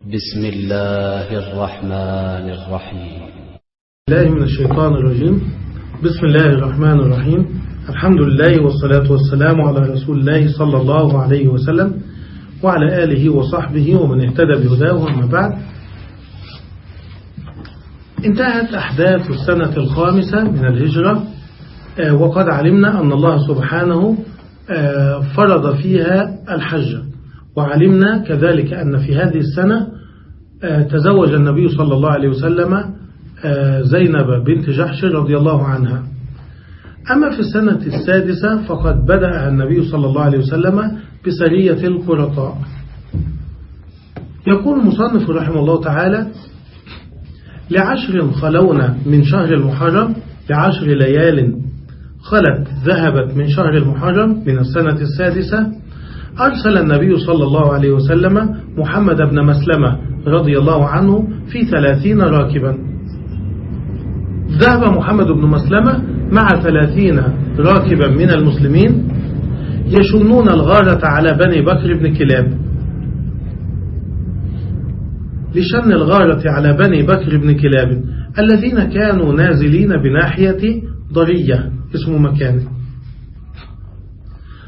بسم الله الرحمن الرحيم. الله من الشيطان الرجيم. بسم الله الرحمن الرحيم. الحمد لله والصلاة والسلام على رسول الله صلى الله عليه وسلم وعلى آله وصحبه ومن اهتدى بهداه أما بعد. انتهت أحداث السنة الخامسة من الهجرة. وقد علمنا أن الله سبحانه فرض فيها الحج. وعلمنا كذلك أن في هذه السنة تزوج النبي صلى الله عليه وسلم زينب بنت جحش رضي الله عنها. أما في السنة السادسة فقد بدأ النبي صلى الله عليه وسلم بسرية القرطاء. يقول المصنف رحمه الله تعالى لعشر خلونا من شهر المحرم لعشر ليال خلت ذهبت من شهر المحرم من السنة السادسة أرسل النبي صلى الله عليه وسلم محمد بن مسلمة رضي الله عنه في ثلاثين راكبا. ذهب محمد بن مسلمة مع ثلاثين راكبا من المسلمين يشنون الغارة على بني بكر بن كلاب. لشن الغارة على بني بكر بن كلاب الذين كانوا نازلين بناحية ضرية اسم مكان.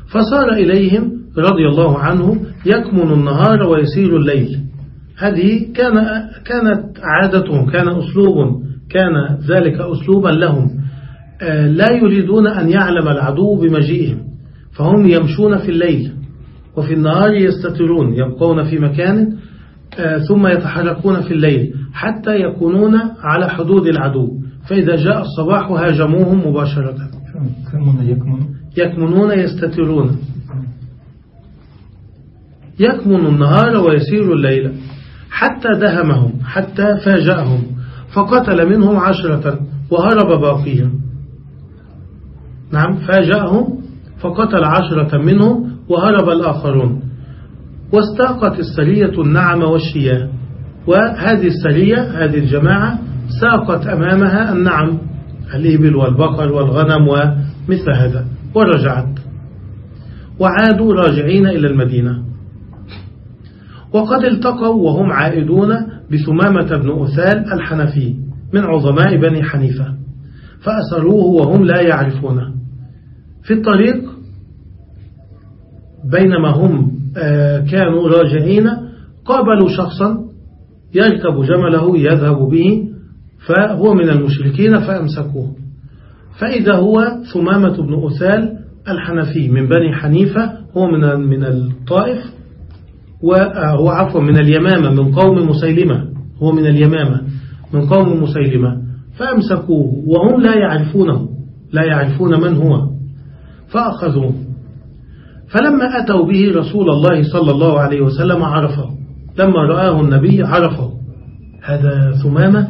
فصار إليهم رضي الله عنه يكمن النهار ويسير الليل. هذه كان كانت عادتهم كان أسلوب كان ذلك أسلوبا لهم. لا يريدون أن يعلم العدو بمجيئهم فهم يمشون في الليل وفي النهار يستترون يبقون في مكان ثم يتحركون في الليل حتى يكونون على حدود العدو. فإذا جاء الصباح هاجموهم مباشرة. يكمنون يستترون. يكمن النهار ويسير الليل حتى دهمهم حتى فاجأهم فقتل منهم عشرة وهرب باقيهم نعم فاجأهم فقتل عشرة منهم وهرب الآخرون. واستاقت السرية النعم والشياه وهذه السرية هذه الجماعة ساقت أمامها النعم الإبل والبقر والغنم ومثل هذا ورجعت. وعادوا راجعين إلى المدينة. وقد التقوا وهم عائدون بثمامة بن أثال الحنفي من عظماء بني حنيفة فأسروه وهم لا يعرفونه في الطريق بينما هم كانوا راجعين قابلوا شخصا يركب جمله يذهب به فهو من المشركين فأمسكوه. فإذا هو ثمامة بن أثال الحنفي من بني حنيفة هو من من الطائف وهو عفوا من اليمامة من قوم مسيلمة. هو من اليمامة من قوم مسيلمة. فأمسكوه وهم لا يعرفونه لا يعرفون من هو. فأخذوه. فلما أتوا به رسول الله صلى الله عليه وسلم عرفه. لما رآه النبي عرفه. هذا ثمامة؟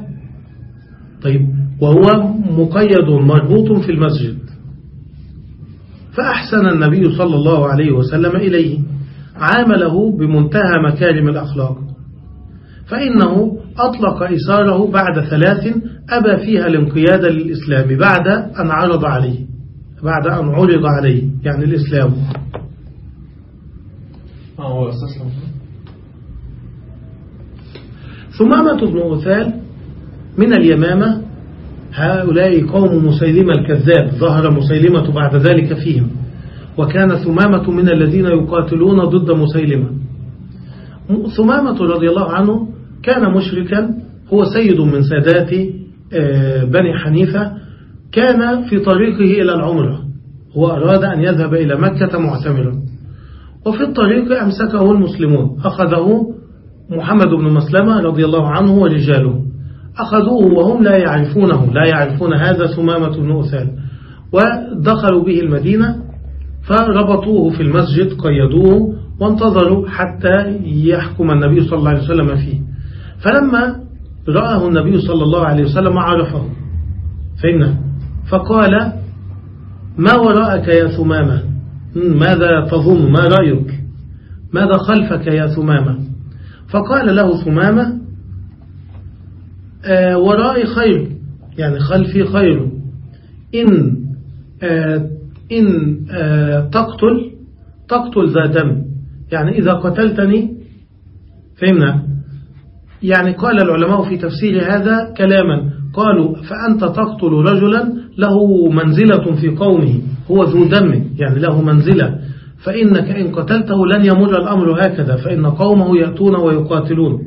طيب وهو مقيد مربوط في المسجد. فأحسن النبي صلى الله عليه وسلم إليه. عامله بمنتهى مكارم الأخلاق. فإنه أطلق إساره بعد ثلاث أبى فيها الانقياد للإسلام بعد أن عرض عليه بعد أن عرض عليه يعني الإسلام. ثمامة بن أثال من اليمامة هؤلاء قوم مسيلمة الكذاب ظهر مسيلمة بعد ذلك فيهم. وكان ثمامة من الذين يقاتلون ضد مسيلمة. ثمامة رضي الله عنه كان مشركا هو سيد من سادات بني حنيفة كان في طريقه إلى العمرة. هو أراد أن يذهب إلى مكة معتمرا. وفي الطريق أمسكه المسلمون. أخذه محمد بن مسلمة رضي الله عنه ورجاله. أخذوه وهم لا يعرفونه لا يعرفون هذا ثمامة بن أثال ودخلوا به المدينة. فربطوه في المسجد قيدوه وانتظروا حتى يحكم النبي صلى الله عليه وسلم فيه. فلما رآه النبي صلى الله عليه وسلم عرفه. فإنه. فقال ما وراءك يا ثمامة؟ ماذا تظن؟ ما رأيك؟ ماذا خلفك يا ثمامة؟ فقال له ثمامة آه ورائي خير يعني خلفي خير. إن آه إن آه تقتل تقتل ذا دم. يعني إذا قتلتني فهمنا؟ يعني قال العلماء في تفسير هذا كلاما. قالوا فأنت تقتل رجلا له منزلة في قومه هو ذو دم يعني له منزلة. فإنك إن قتلته لن يمر الأمر هكذا فإن قومه يأتون ويقاتلون.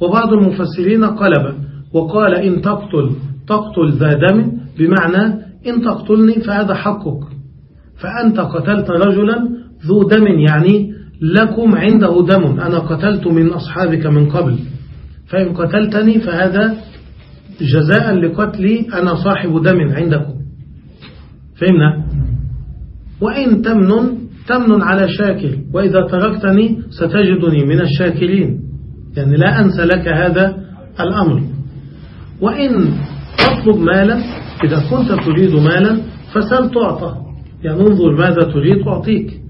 وبعض المفسرين قلب وقال إن تقتل تقتل ذا دم بمعنى إن تقتلني فهذا حقك. فأنت قتلت رجلا ذو دم يعني لكم عنده دم. أنا قتلت من أصحابك من قبل. فإن قتلتني فهذا جزاء لقتلي أنا صاحب دم عندكم. فهمنا؟ وإن تمن تمن على شاكر وإذا تركتني ستجدني من الشاكرين يعني لا أنسى لك هذا الأمر. وإن تطلب مالا إذا كنت تريد مالا فسل تعطى. يعني انظر ماذا تريد أعطيك.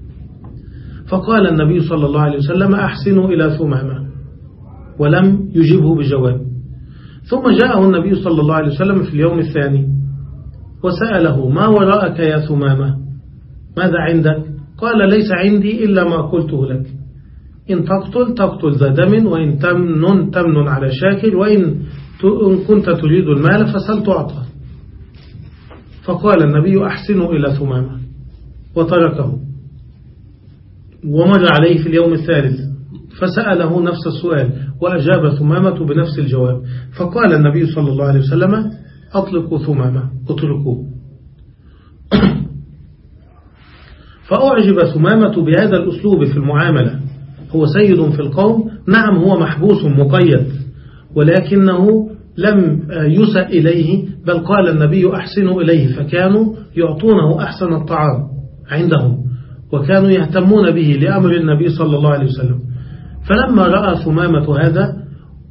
فقال النبي صلى الله عليه وسلم أحسنوا إلى ثمامة. ولم يجبه بجواب ثم جاءه النبي صلى الله عليه وسلم في اليوم الثاني وسأله ما وراءك يا ثمامة؟ ماذا عندك؟ قال ليس عندي إلا ما قلته لك. إن تقتل تقتل ذا دم وإن تمن تمن على شاكر وإن كنت تريد المال فسل تعطى. فقال النبي أحسنوا إلى ثمامة وتركه. ومر عليه في اليوم الثالث فسأله نفس السؤال وأجاب ثمامة بنفس الجواب. فقال النبي صلى الله عليه وسلم أطلقوا ثمامة اتركوه. فأعجب ثمامة بهذا الأسلوب في المعاملة. هو سيد في القوم نعم هو محبوس مقيد ولكنه لم يسأ إليه بل قال النبي أحسنوا إليه فكانوا يعطونه أحسن الطعام عندهم وكانوا يهتمون به لأمر النبي صلى الله عليه وسلم. فلما رأى ثمامة هذا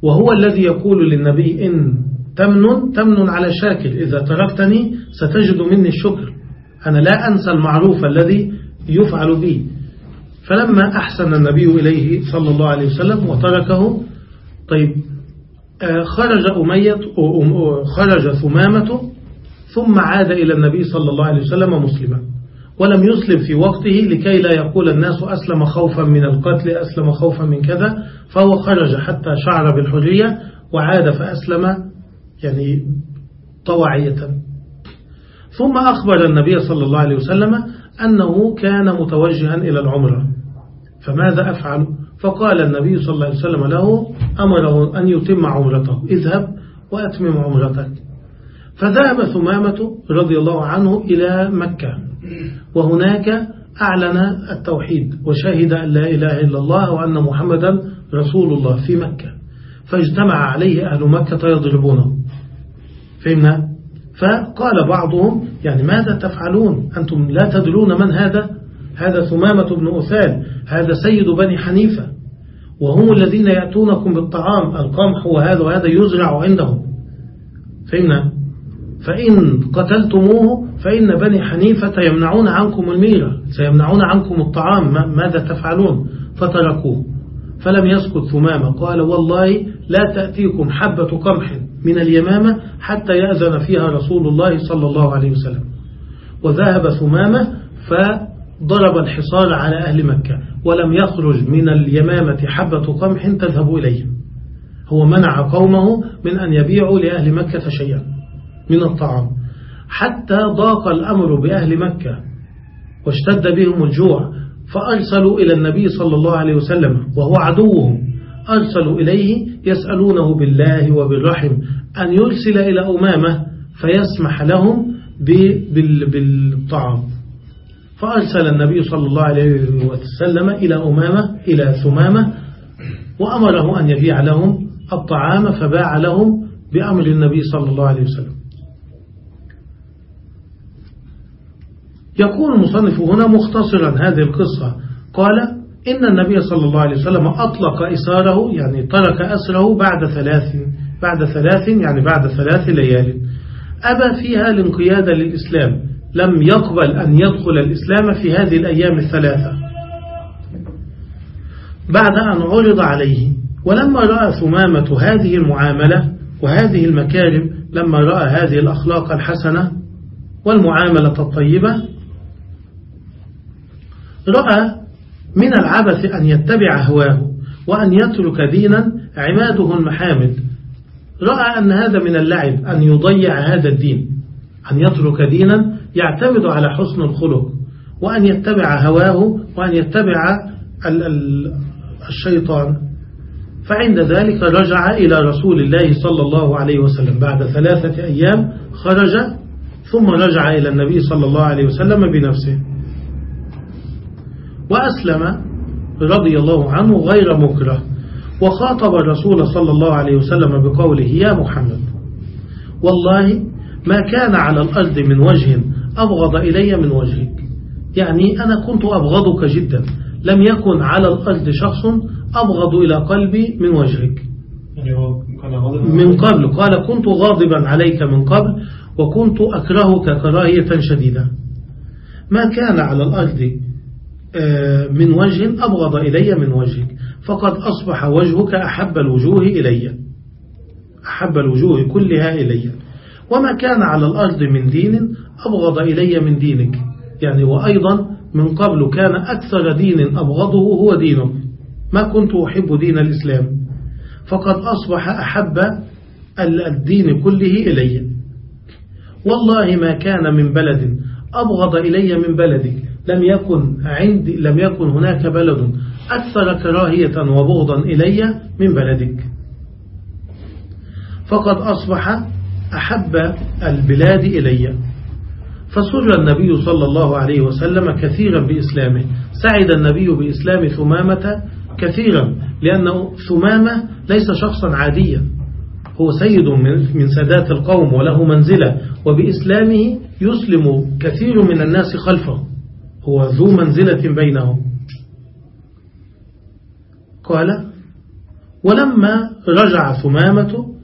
وهو الذي يقول للنبي إن تمن تمن على شاكر إذا تركتني ستجد مني الشكر أنا لا أنسى المعروف الذي يفعل به فلما أحسن النبي إليه صلى الله عليه وسلم وتركه طيب خرج أمية خرج ثمامة ثم عاد إلى النبي صلى الله عليه وسلم مسلما. ولم يسلم في وقته لكي لا يقول الناس أسلم خوفا من القتل أسلم خوفا من كذا. فهو خرج حتى شعر بالحرية وعاد فأسلم يعني طوعية ثم أخبر النبي صلى الله عليه وسلم أنه كان متوجها إلى العمرة. فماذا أفعل؟ فقال النبي صلى الله عليه وسلم له أمره أن يتم عمرته. اذهب وأتمم عمرتك. فذهب ثمامة رضي الله عنه إلى مكة. وهناك أعلن التوحيد وشهد أن لا إله إلا الله وأن محمدا رسول الله في مكة. فاجتمع عليه أهل مكة يضربونه. فهمنا؟ فقال بعضهم يعني ماذا تفعلون؟ أنتم لا تدرون من هذا؟ هذا ثمامة بن أثال هذا سيد بني حنيفة وهم الذين يأتونكم بالطعام القمح وهذا وهذا يزرع عندهم. فهمنا؟ فإن قتلتموه فإن بني حنيفة يمنعون عنكم الميرة سيمنعون عنكم الطعام ماذا تفعلون؟ فتركوه. فلم يسكت ثمامة. قال والله لا تأتيكم حبة قمح من اليمامة حتى يأذن فيها رسول الله صلى الله عليه وسلم. وذهب ثمامة فضرب الحصار على أهل مكة ولم يخرج من اليمامة حبة قمح تذهب إليه. هو منع قومه من أن يبيعوا لأهل مكة شيئا من الطعام. حتى ضاق الأمر بأهل مكة واشتد بهم الجوع فأرسلوا إلى النبي صلى الله عليه وسلم وهو عدوهم. أرسلوا إليه يسألونه بالله وبالرحم أن يرسل إلى أمامة فيسمح لهم بالطعام. فأرسل النبي صلى الله عليه وسلم إلى أمامة إلى ثمامة وأمره أن يبيع لهم الطعام فباع لهم بأمر النبي صلى الله عليه وسلم. يقول المصنف هنا مختصرا هذه القصة. قال إن النبي صلى الله عليه وسلم أطلق إساره يعني ترك أسره بعد ثلاث بعد ثلاث يعني بعد ثلاث ليال. أبى فيها الانقياد للإسلام. لم يقبل أن يدخل الإسلام في هذه الأيام الثلاثة. بعد أن عرض عليه ولما رأى ثمامة هذه المعاملة وهذه المكارم لما رأى هذه الأخلاق الحسنة والمعاملة الطيبة رأى من العبث أن يتبع هواه وأن يترك دينا عماده المحامد. رأى أن هذا من اللعب أن يضيع هذا الدين أن يترك دينا يعتمد على حسن الخلق وأن يتبع هواه وأن يتبع الشيطان. فعند ذلك رجع إلى رسول الله صلى الله عليه وسلم. بعد ثلاثة أيام خرج ثم رجع إلى النبي صلى الله عليه وسلم بنفسه. وأسلم رضي الله عنه غير مكره وخاطب الرسول صلى الله عليه وسلم بقوله يا محمد والله ما كان على الأرض من وجه أبغض إلي من وجهك. يعني أنا كنت أبغضك جدا. لم يكن على الأرض شخص أبغض إلى قلبي من وجهك. يعني من قبل. قال كنت غاضبا عليك من قبل وكنت أكرهك كراهية شديدة. ما كان على الأرض آه، من وجه أبغض إلي من وجهك. فقد أصبح وجهك أحب الوجوه إلي. أحب الوجوه كلها إلي. وما كان على الأرض من دين أبغض إلي من دينك. يعني وأيضا من قبل كان أكثر دين أبغضه هو دينك ما كنت أحب دين الإسلام. فقد أصبح أحب الدين كله إلي. والله ما كان من بلد أبغض إلي من بلدك لم يكن عندي لم يكن هناك بلد أكثر كراهية وبغضا إلي من بلدك. فقد أصبح أحب البلاد إلي. فسر النبي صلى الله عليه وسلم كثيرا بإسلامه. سعد النبي بإسلام ثمامة كثيرا لأن ثمامة ليس شخصا عاديا. هو سيد من سادات القوم وله منزلة وبإسلامه يسلم كثير من الناس خلفه. هو ذو منزلة بينهم. قال ولما رجع ثمامة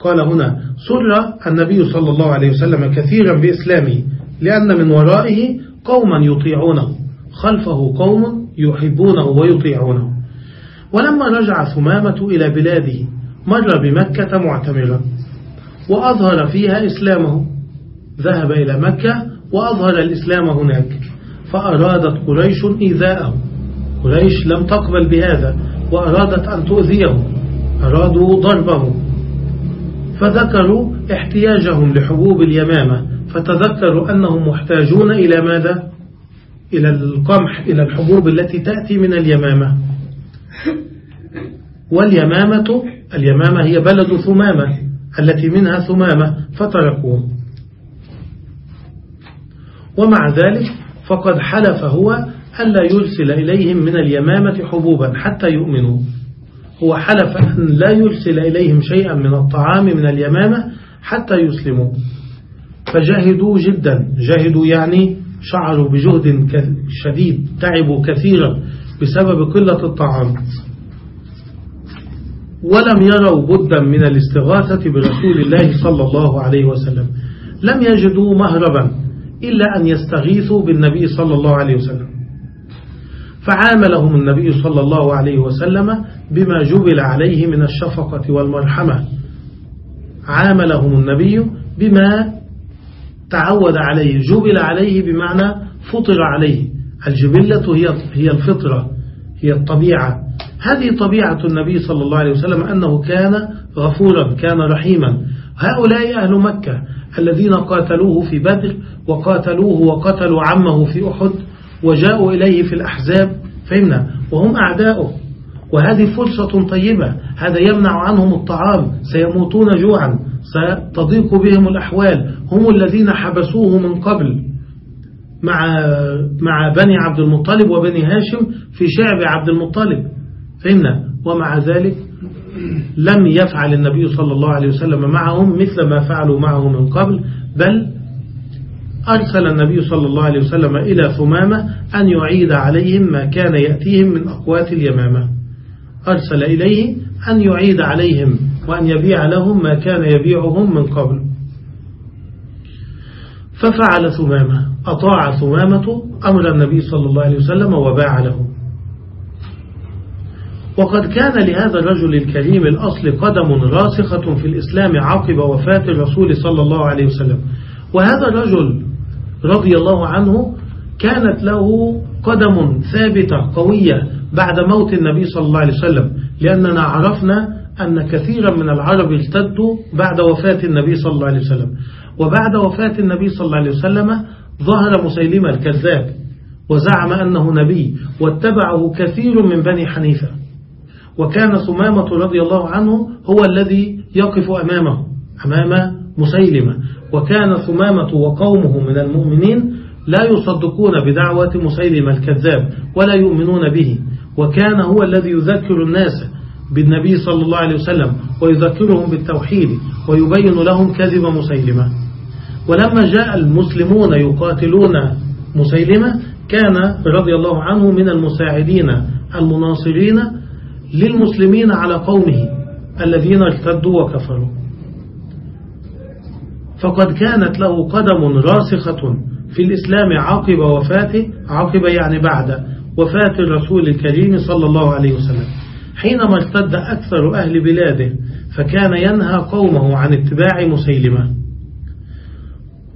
قال هنا سر النبي صلى الله عليه وسلم كثيرا بإسلامه لأن من ورائه قوما يطيعونه خلفه قوم يحبونه ويطيعونه. ولما رجع ثمامة إلى بلاده مر بمكة معتمرا وأظهر فيها إسلامه. ذهب إلى مكة وأظهر الإسلام هناك فأرادت قريش إيذاءه. قريش لم تقبل بهذا وأرادت أن تؤذيه أرادوا ضربه. فذكروا احتياجهم لحبوب اليمامة فتذكروا أنهم محتاجون إلى ماذا؟ إلى القمح إلى الحبوب التي تأتي من اليمامة. واليمامة اليمامة هي بلد ثمامة التي منها ثمامة فتركوه. ومع ذلك فقد حلف هو ألا يرسل إليهم من اليمامة حبوبا حتى يؤمنوا. هو حلف أن لا يرسل إليهم شيئا من الطعام من اليمامة حتى يسلموا. فجاهدوا جدا. جاهدوا يعني شعروا بجهد شديد تعبوا كثيرا بسبب قلة الطعام. ولم يروا بدا من الاستغاثة برسول الله صلى الله عليه وسلم. لم يجدوا مهربا إلا أن يستغيثوا بالنبي صلى الله عليه وسلم. فعاملهم النبي صلى الله عليه وسلم بما جبل عليه من الشفقة والمرحمة. عاملهم النبي بما تعود عليه جبل عليه بمعنى فطر عليه. الجبلة هي هي الفطرة هي الطبيعة. هذه طبيعة النبي صلى الله عليه وسلم أنه كان غفورا كان رحيما. هؤلاء أهل مكة الذين قاتلوه في بدر وقاتلوه وقتلوا عمه في أحد وجاءوا إليه في الأحزاب فهمنا؟ وهم أعداؤه. وهذه فرصة طيبة. هذا يمنع عنهم الطعام. سيموتون جوعا. ستضيق بهم الأحوال. هم الذين حبسوه من قبل. مع مع بني عبد المطلب وبني هاشم في شعب عبد المطلب. فهمنا؟ ومع ذلك لم يفعل النبي صلى الله عليه وسلم معهم مثل ما فعلوا معه من قبل بل أرسل النبي صلى الله عليه وسلم إلى ثمامة أن يعيد عليهم ما كان يأتيهم من أقوات اليمامة. أرسل إليه أن يعيد عليهم وأن يبيع لهم ما كان يبيعهم من قبل. ففعل ثمامة. أطاع ثمامة أمر النبي صلى الله عليه وسلم وباع له وقد كان لهذا الرجل الكريم الأصل قدم راسخة في الإسلام عقب وفاة الرسول صلى الله عليه وسلم. وهذا الرجل رضي الله عنه كانت له قدم ثابتة قوية بعد موت النبي صلى الله عليه وسلم لأننا عرفنا أن كثيرا من العرب ارتدوا بعد وفاة النبي صلى الله عليه وسلم. وبعد وفاة النبي صلى الله عليه وسلم ظهر مسيلمة الكذاب وزعم أنه نبي واتبعه كثير من بني حنيفة. وكان ثمامة رضي الله عنه هو الذي يقف أمامه أمام مسيلمة. وكان ثمامة وقومه من المؤمنين لا يصدقون بدعوة مسيلمة الكذاب ولا يؤمنون به. وكان هو الذي يذكر الناس بالنبي صلى الله عليه وسلم ويذكرهم بالتوحيد ويبين لهم كذب مسيلمة ولما جاء المسلمون يقاتلون مسيلمة كان رضي الله عنه من المساعدين المناصرين للمسلمين على قومه الذين ارتدوا وكفروا. فقد كانت له قدم راسخة في الإسلام عقب وفاته عقب يعني بعد وفاة الرسول الكريم صلى الله عليه وسلم. حينما ارتد أكثر أهل بلاده فكان ينهى قومه عن اتباع مسيلمة.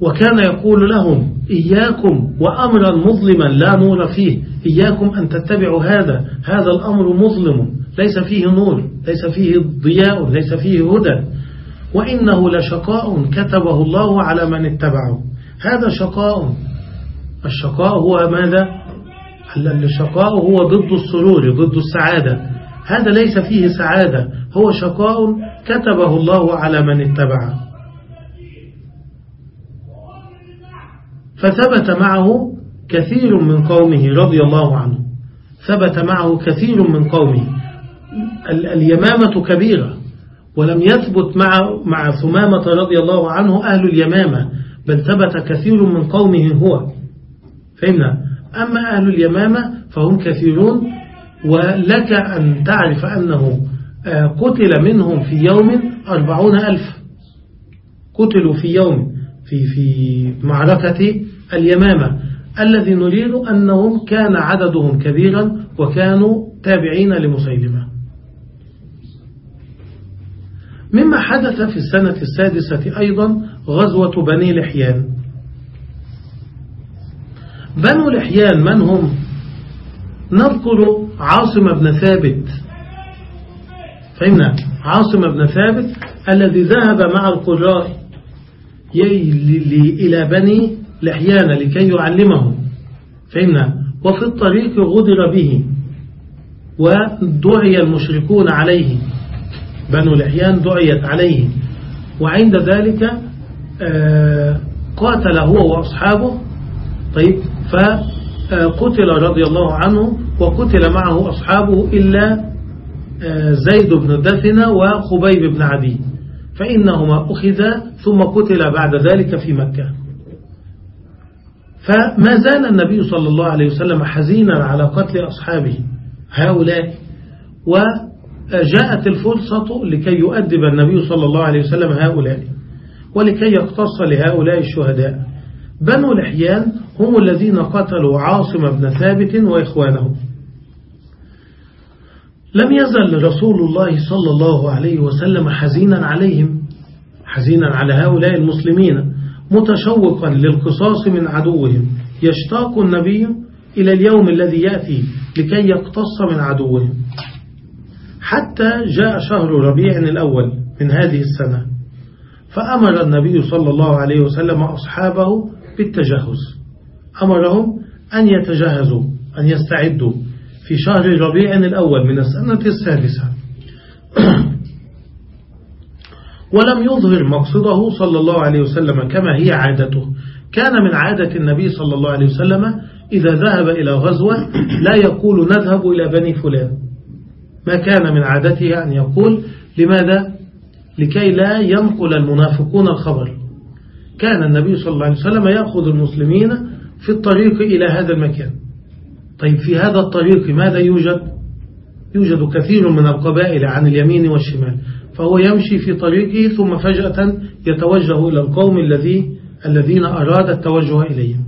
وكان يقول لهم إياكم وأمرا مظلما لا نور فيه إياكم أن تتبعوا هذا هذا الأمر مظلم ليس فيه نور ليس فيه ضياء ليس فيه هدى. وإنه لشقاء كتبه الله على من اتبعه. هذا شقاء. الشقاء هو ماذا؟ الشقاء هو ضد السرور ضد السعادة. هذا ليس فيه سعادة. هو شقاء كتبه الله على من اتبعه. فثبت معه كثير من قومه رضي الله عنه. ثبت معه كثير من قومه. اليمامة كبيرة. ولم يثبت مع مع ثمامة رضي الله عنه أهل اليمامة بل ثبت كثير من قومه هو. فهمنا؟ أما أهل اليمامة فهم كثيرون ولك أن تعرف أنه قتل منهم في يوم أربعون ألف. قتلوا في يوم في في معركة اليمامة. الذي نريد أنهم كان عددهم كبيرا وكانوا تابعين لمسيلمة مما حدث في السنة السادسة أيضا غزوة بني لحيان. بنو لحيان من هم؟ نذكر عاصم بن ثابت. فهمنا؟ عاصم بن ثابت الذي ذهب مع القراء إلى بني لحيان لكي يعلمهم. فهمنا؟ وفي الطريق غدر به ودعي المشركون عليه. بنو لحيان دعيت عليه وعند ذلك قاتل هو وأصحابه. طيب فقتل رضي الله عنه وقتل معه أصحابه إلا زيد بن دثنة وخبيب بن عدي. فإنهما أخذا ثم قتل بعد ذلك في مكة. فما زال النبي صلى الله عليه وسلم حزينا على قتل أصحابه هؤلاء. وجاءت الفرصة لكي يؤدب النبي صلى الله عليه وسلم هؤلاء ولكي يقتص لهؤلاء الشهداء. بنو لحيان هم الذين قتلوا عاصم بن ثابت وإخوانه. لم يزل رسول الله صلى الله عليه وسلم حزينا عليهم حزينا على هؤلاء المسلمين متشوقا للقصاص من عدوهم. يشتاق النبي إلى اليوم الذي يأتي لكي يقتص من عدوهم. حتى جاء شهر ربيع الأول من هذه السنة فأمر النبي صلى الله عليه وسلم أصحابه بالتجهز. أمرهم أن يتجهزوا أن يستعدوا في شهر ربيع الأول من السنة السادسة. ولم يظهر مقصده صلى الله عليه وسلم كما هي عادته. كان من عادة النبي صلى الله عليه وسلم إذا ذهب إلى غزوة لا يقول نذهب إلى بني فلان. ما كان من عادته أن يقول لماذا؟ لكي لا ينقل المنافقون الخبر كان النبي صلى الله عليه وسلم يأخذ المسلمين في الطريق إلى هذا المكان طيب في هذا الطريق ماذا يوجد؟ يوجد كثير من القبائل عن اليمين والشمال فهو يمشي في طريقه ثم فجأة يتوجه إلى القوم الذي الذين أراد التوجه إليهم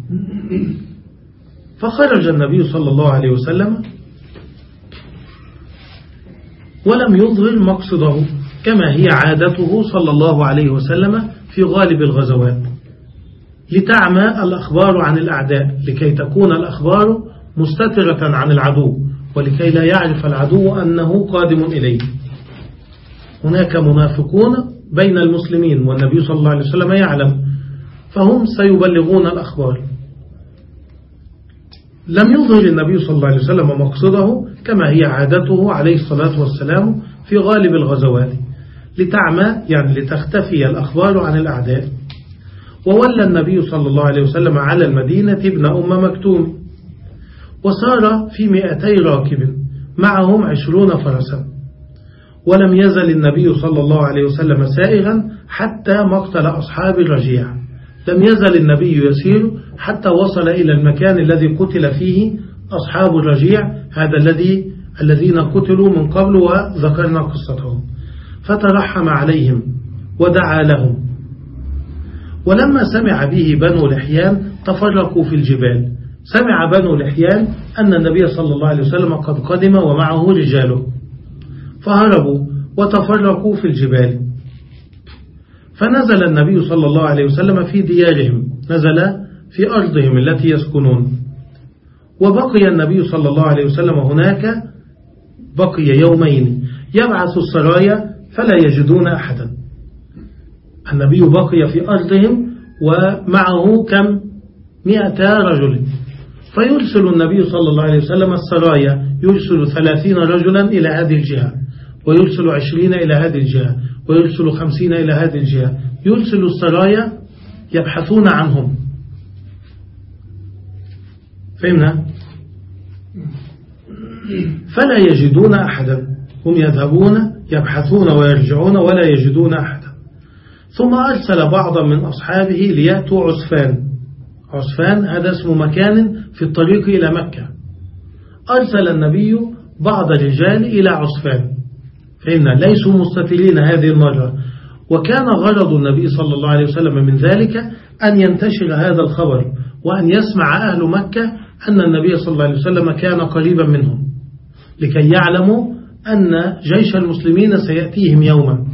فخرج النبي صلى الله عليه وسلم ولم يظهر مقصده كما هي عادته صلى الله عليه وسلم في غالب الغزوات. لتعمى الأخبار عن الأعداء لكي تكون الأخبار مستترة عن العدو ولكي لا يعرف العدو أنه قادم إليه. هناك منافقون بين المسلمين والنبي صلى الله عليه وسلم يعلم فهم سيبلغون الأخبار. لم يظهر النبي صلى الله عليه وسلم مقصده كما هي عادته عليه الصلاة والسلام في غالب الغزوات لتعمى يعني لتختفي الأخبار عن الأعداء. وولى النبي صلى الله عليه وسلم على المدينة ابن أم مكتوم وصار في مئتي راكب معهم عشرون فرسا. ولم يزل النبي صلى الله عليه وسلم سائغا حتى مقتل أصحاب الرجيع. لم يزل النبي يسير حتى وصل إلى المكان الذي قتل فيه أصحاب الرجيع هذا الذي الذين قتلوا من قبل وذكرنا قصتهم. فترحم عليهم ودعا لهم. ولما سمع به بنو لحيان تفرقوا في الجبال. سمع بنو لحيان أن النبي صلى الله عليه وسلم قد قدم ومعه رجاله فهربوا وتفرقوا في الجبال. فنزل النبي صلى الله عليه وسلم في ديارهم نزل في أرضهم التي يسكنون. وبقي النبي صلى الله عليه وسلم هناك بقي يومين يبعث السرايا فلا يجدون أحدا. النبي بقي في أرضهم ومعه كم؟ مئة رجل. فيرسل النبي صلى الله عليه وسلم السرايا يرسل ثلاثين رجلا إلى هذه الجهة. ويرسل عشرين إلى هذه الجهة ويرسل خمسين إلى هذه الجهة. يرسل السرايا يبحثون عنهم. فهمنا؟ فلا يجدون أحدا. هم يذهبون يبحثون ويرجعون ولا يجدون أحدا. ثم أرسل بعضا من أصحابه ليأتوا عسفان. عسفان هذا اسم مكان في الطريق إلى مكة. أرسل النبي بعض الرجال إلى عسفان. فإن ليسوا مستتلين هذه المرة وكان غرض النبي صلى الله عليه وسلم من ذلك أن ينتشر هذا الخبر وأن يسمع أهل مكة أن النبي صلى الله عليه وسلم كان قريبا منهم لكي يعلموا أن جيش المسلمين سيأتيهم يوما.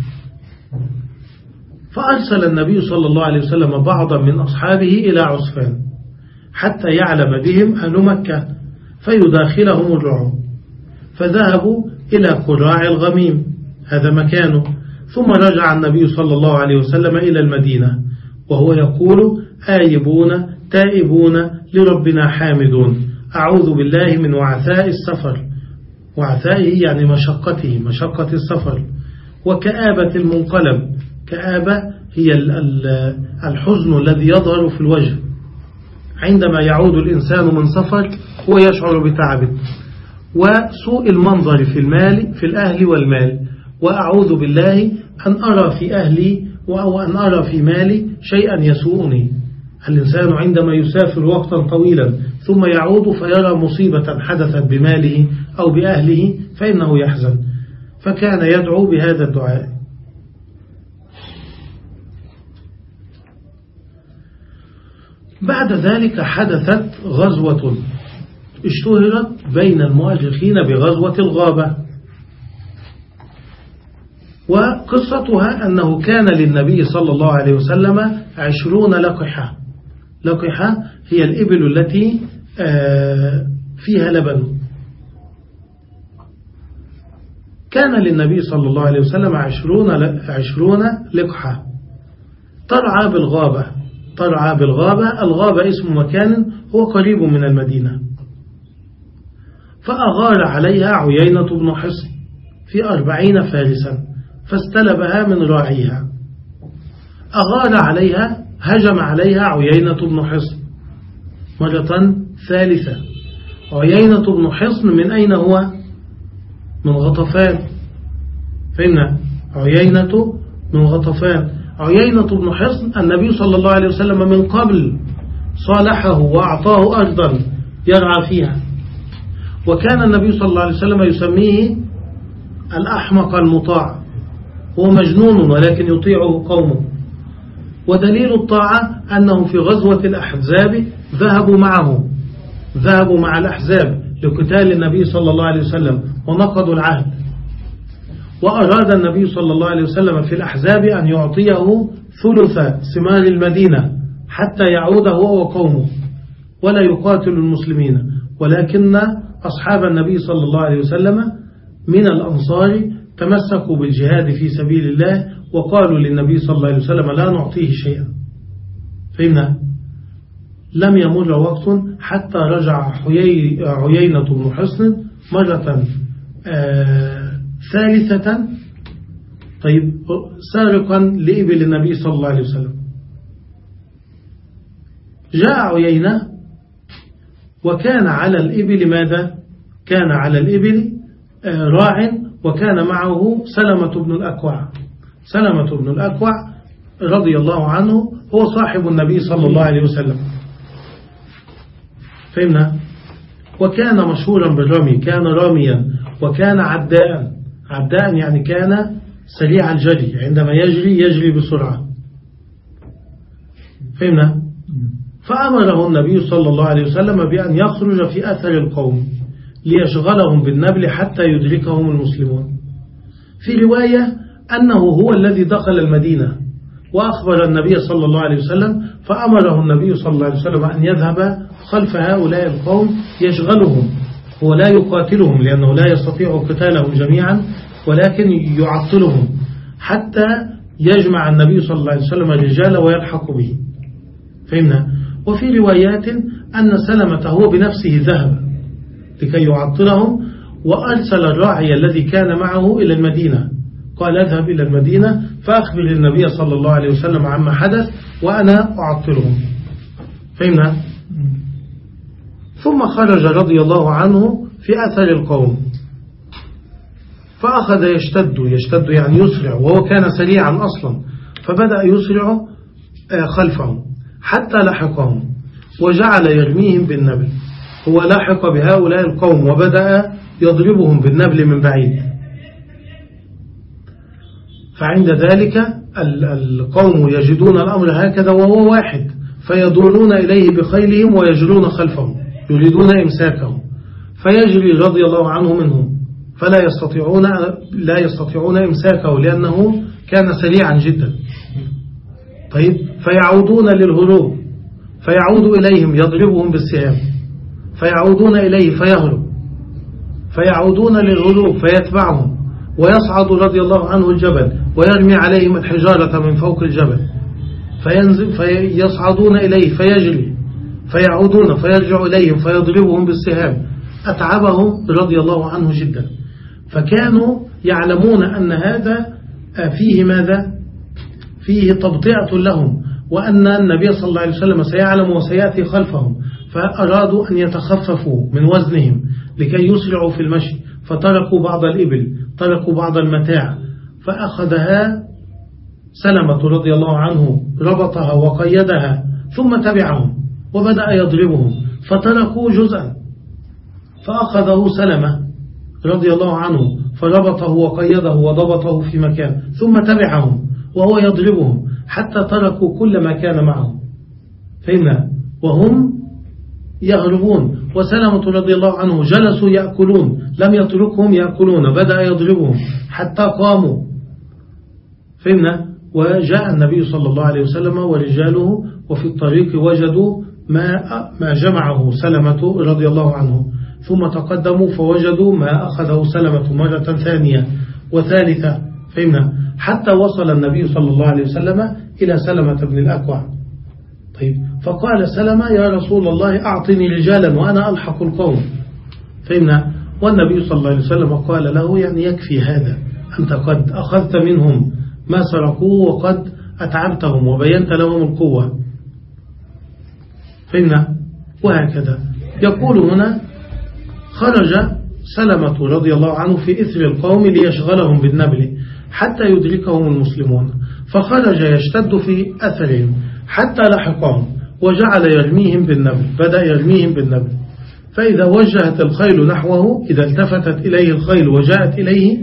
فأرسل النبي صلى الله عليه وسلم بعضا من أصحابه إلى عصفان حتى يعلم بهم أهل مكة فيداخلهم الرعب. فذهبوا إلى قراع الغميم هذا مكانه. ثم رجع النبي صلى الله عليه وسلم إلى المدينة وهو يقول آيبون تائبون لربنا حامدون. أعوذ بالله من وعثاء السفر. وعثائه يعني مشقته مشقة السفر. وكآبة المنقلب كآبة هي الحزن الذي يظهر في الوجه. عندما يعود الإنسان من سفر هو يشعر بتعب. وسوء المنظر في المال في الأهل والمال. وأعوذ بالله أن أرى في أهلي وأن أرى في مالي شيئا يسوءني. الإنسان عندما يسافر وقتا طويلا ثم يعود فيرى مصيبة حدثت بماله أو بأهله فإنه يحزن. فكان يدعو بهذا الدعاء. بعد ذلك حدثت غزوة اشتهرت بين المؤرخين بغزوة الغابة. وقصتها أنه كان للنبي صلى الله عليه وسلم عشرون لقحة. لقحة هي الإبل التي آه، فيها لبن. كان للنبي صلى الله عليه وسلم عشرون, عشرون لقحة. ترعى بالغابة. ترعى بالغابة. الغابة اسم مكان هو قريب من المدينة. فأغار عليها عيينة بن حصن في أربعين فارسا فاستلبها من راعيها. أغار عليها هجم عليها عيينة بن حصن. مرة ثالثة عيينة بن حصن من أين هو؟ من غطفان. فإن عيينة من غطفان. عيينة بن حصن النبي صلى الله عليه وسلم من قبل صالحه وأعطاه أرضا يرعى فيها. وكان النبي صلى الله عليه وسلم يسميه الأحمق المطاع. هو مجنون ولكن يطيعه قومه. ودليل الطاعة أنهم في غزوة الأحزاب ذهبوا معه. ذهبوا مع الأحزاب لقتال النبي صلى الله عليه وسلم ونقضوا العهد. وأراد النبي صلى الله عليه وسلم في الأحزاب أن يعطيه ثلث ثمار المدينة حتى يعود هو وقومه. ولا يقاتل المسلمين. ولكن أصحاب النبي صلى الله عليه وسلم من الأنصار تمسكوا بالجهاد في سبيل الله وقالوا للنبي صلى الله عليه وسلم لا نعطيه شيئا. فهمنا؟ لم يمر وقت حتى رجع عيينة بن حصن مرة آه ثالثة طيب سارقا لإبل النبي صلى الله عليه وسلم. جاء عيينة وكان على الإبل ماذا؟ كان على الإبل آه راع وكان معه سلمة بن الأكوع. سلمة بن الأكوع رضي الله عنه هو صاحب النبي صلى الله عليه وسلم. فهمنا؟ وكان مشهورا بالرمي كان راميا وكان عداء. عداء يعني كان سريع الجري عندما يجري يجري بسرعة. فهمنا؟ فأمره النبي صلى الله عليه وسلم بأن يخرج في أثر القوم ليشغلهم بالنبل حتى يدركهم المسلمون. في رواية أنه هو الذي دخل المدينة وأخبر النبي صلى الله عليه وسلم فأمره النبي صلى الله عليه وسلم أن يذهب خلف هؤلاء القوم يشغلهم هو لا يقاتلهم لأنه لا يستطيع قتالهم جميعا ولكن يعطلهم حتى يجمع النبي صلى الله عليه وسلم الرجال ويلحق به. فهمنا؟ وفي روايات أن سلمة هو بنفسه ذهب لكي يعطلهم وأرسل الراعي الذي كان معه إلى المدينة. قال اذهب إلى المدينة فأخبر النبي صلى الله عليه وسلم عما حدث وأنا أعطلهم. فهمنا؟ ثم خرج رضي الله عنه في أثر القوم. فأخذ يشتد يشتد يعني يسرع وهو كان سريعا أصلا. فبدأ يسرع خلفهم حتى لحقهم وجعل يرميهم بالنبل. هو لحق بهؤلاء القوم وبدأ يضربهم بالنبل من بعيد. فعند ذلك القوم يجدون الأمر هكذا وهو واحد. فيدورون إليه بخيلهم ويجرون خلفهم يريدون إمساكه فيجري رضي الله عنه منهم. فلا يستطيعون لا يستطيعون إمساكه لأنه كان سريعا جدا. طيب فيعودون للهروب فيعود إليهم يضربهم بالسهام فيعودون إليه فيهرب. فيعودون للهروب فيتبعهم. ويصعد رضي الله عنه الجبل ويرمي عليهم الحجارة من فوق الجبل. فينزل فيصعدون إليه فيجري. فيعودون فيرجع إليهم فيضربهم بالسهام أتعبهم رضي الله عنه جدا. فكانوا يعلمون أن هذا فيه ماذا؟ فيه تبطئة لهم. وأن النبي صلى الله عليه وسلم سيعلم وسيأتي خلفهم فأرادوا أن يتخففوا من وزنهم لكي يسرعوا في المشي فتركوا بعض الإبل تركوا بعض المتاع فأخذها سلمة رضي الله عنه ربطها وقيدها ثم تبعهم وبدأ يضربهم فتركوا جزءا فأخذه سلمة رضي الله عنه فربطه وقيده وضبطه في مكان ثم تبعهم. وهو يضربهم حتى تركوا كل ما كان معهم. فهمنا؟ وهم يهربون. وسلمة رضي الله عنه جلسوا يأكلون. لم يتركهم يأكلون. بدأ يضربهم حتى قاموا. فهمنا؟ وجاء النبي صلى الله عليه وسلم ورجاله وفي الطريق وجدوا ما ما جمعه سلمة رضي الله عنه. ثم تقدموا فوجدوا ما أخذه سلمة مرة ثانية. وثالثة فهمنا؟ حتى وصل النبي صلى الله عليه وسلم إلى سلمة بن الأكوع طيب فقال سلمة يا رسول الله أعطني رجالا وأنا ألحق القوم. فهمنا؟ والنبي صلى الله عليه وسلم قال له يعني يكفي هذا. أنت قد أخذت منهم ما سرقوه وقد أتعبتهم وبينت لهم القوة. فهمنا؟ وهكذا. يقول هنا خرج سلمة رضي الله عنه في إثر القوم ليشغلهم بالنبل. حتى يدركهم المسلمون. فخرج يشتد في أثرهم حتى لحقهم وجعل يرميهم بالنبل بدأ يرميهم بالنبل. فإذا وجهت الخيل نحوه إذا التفتت إليه الخيل وجاءت إليه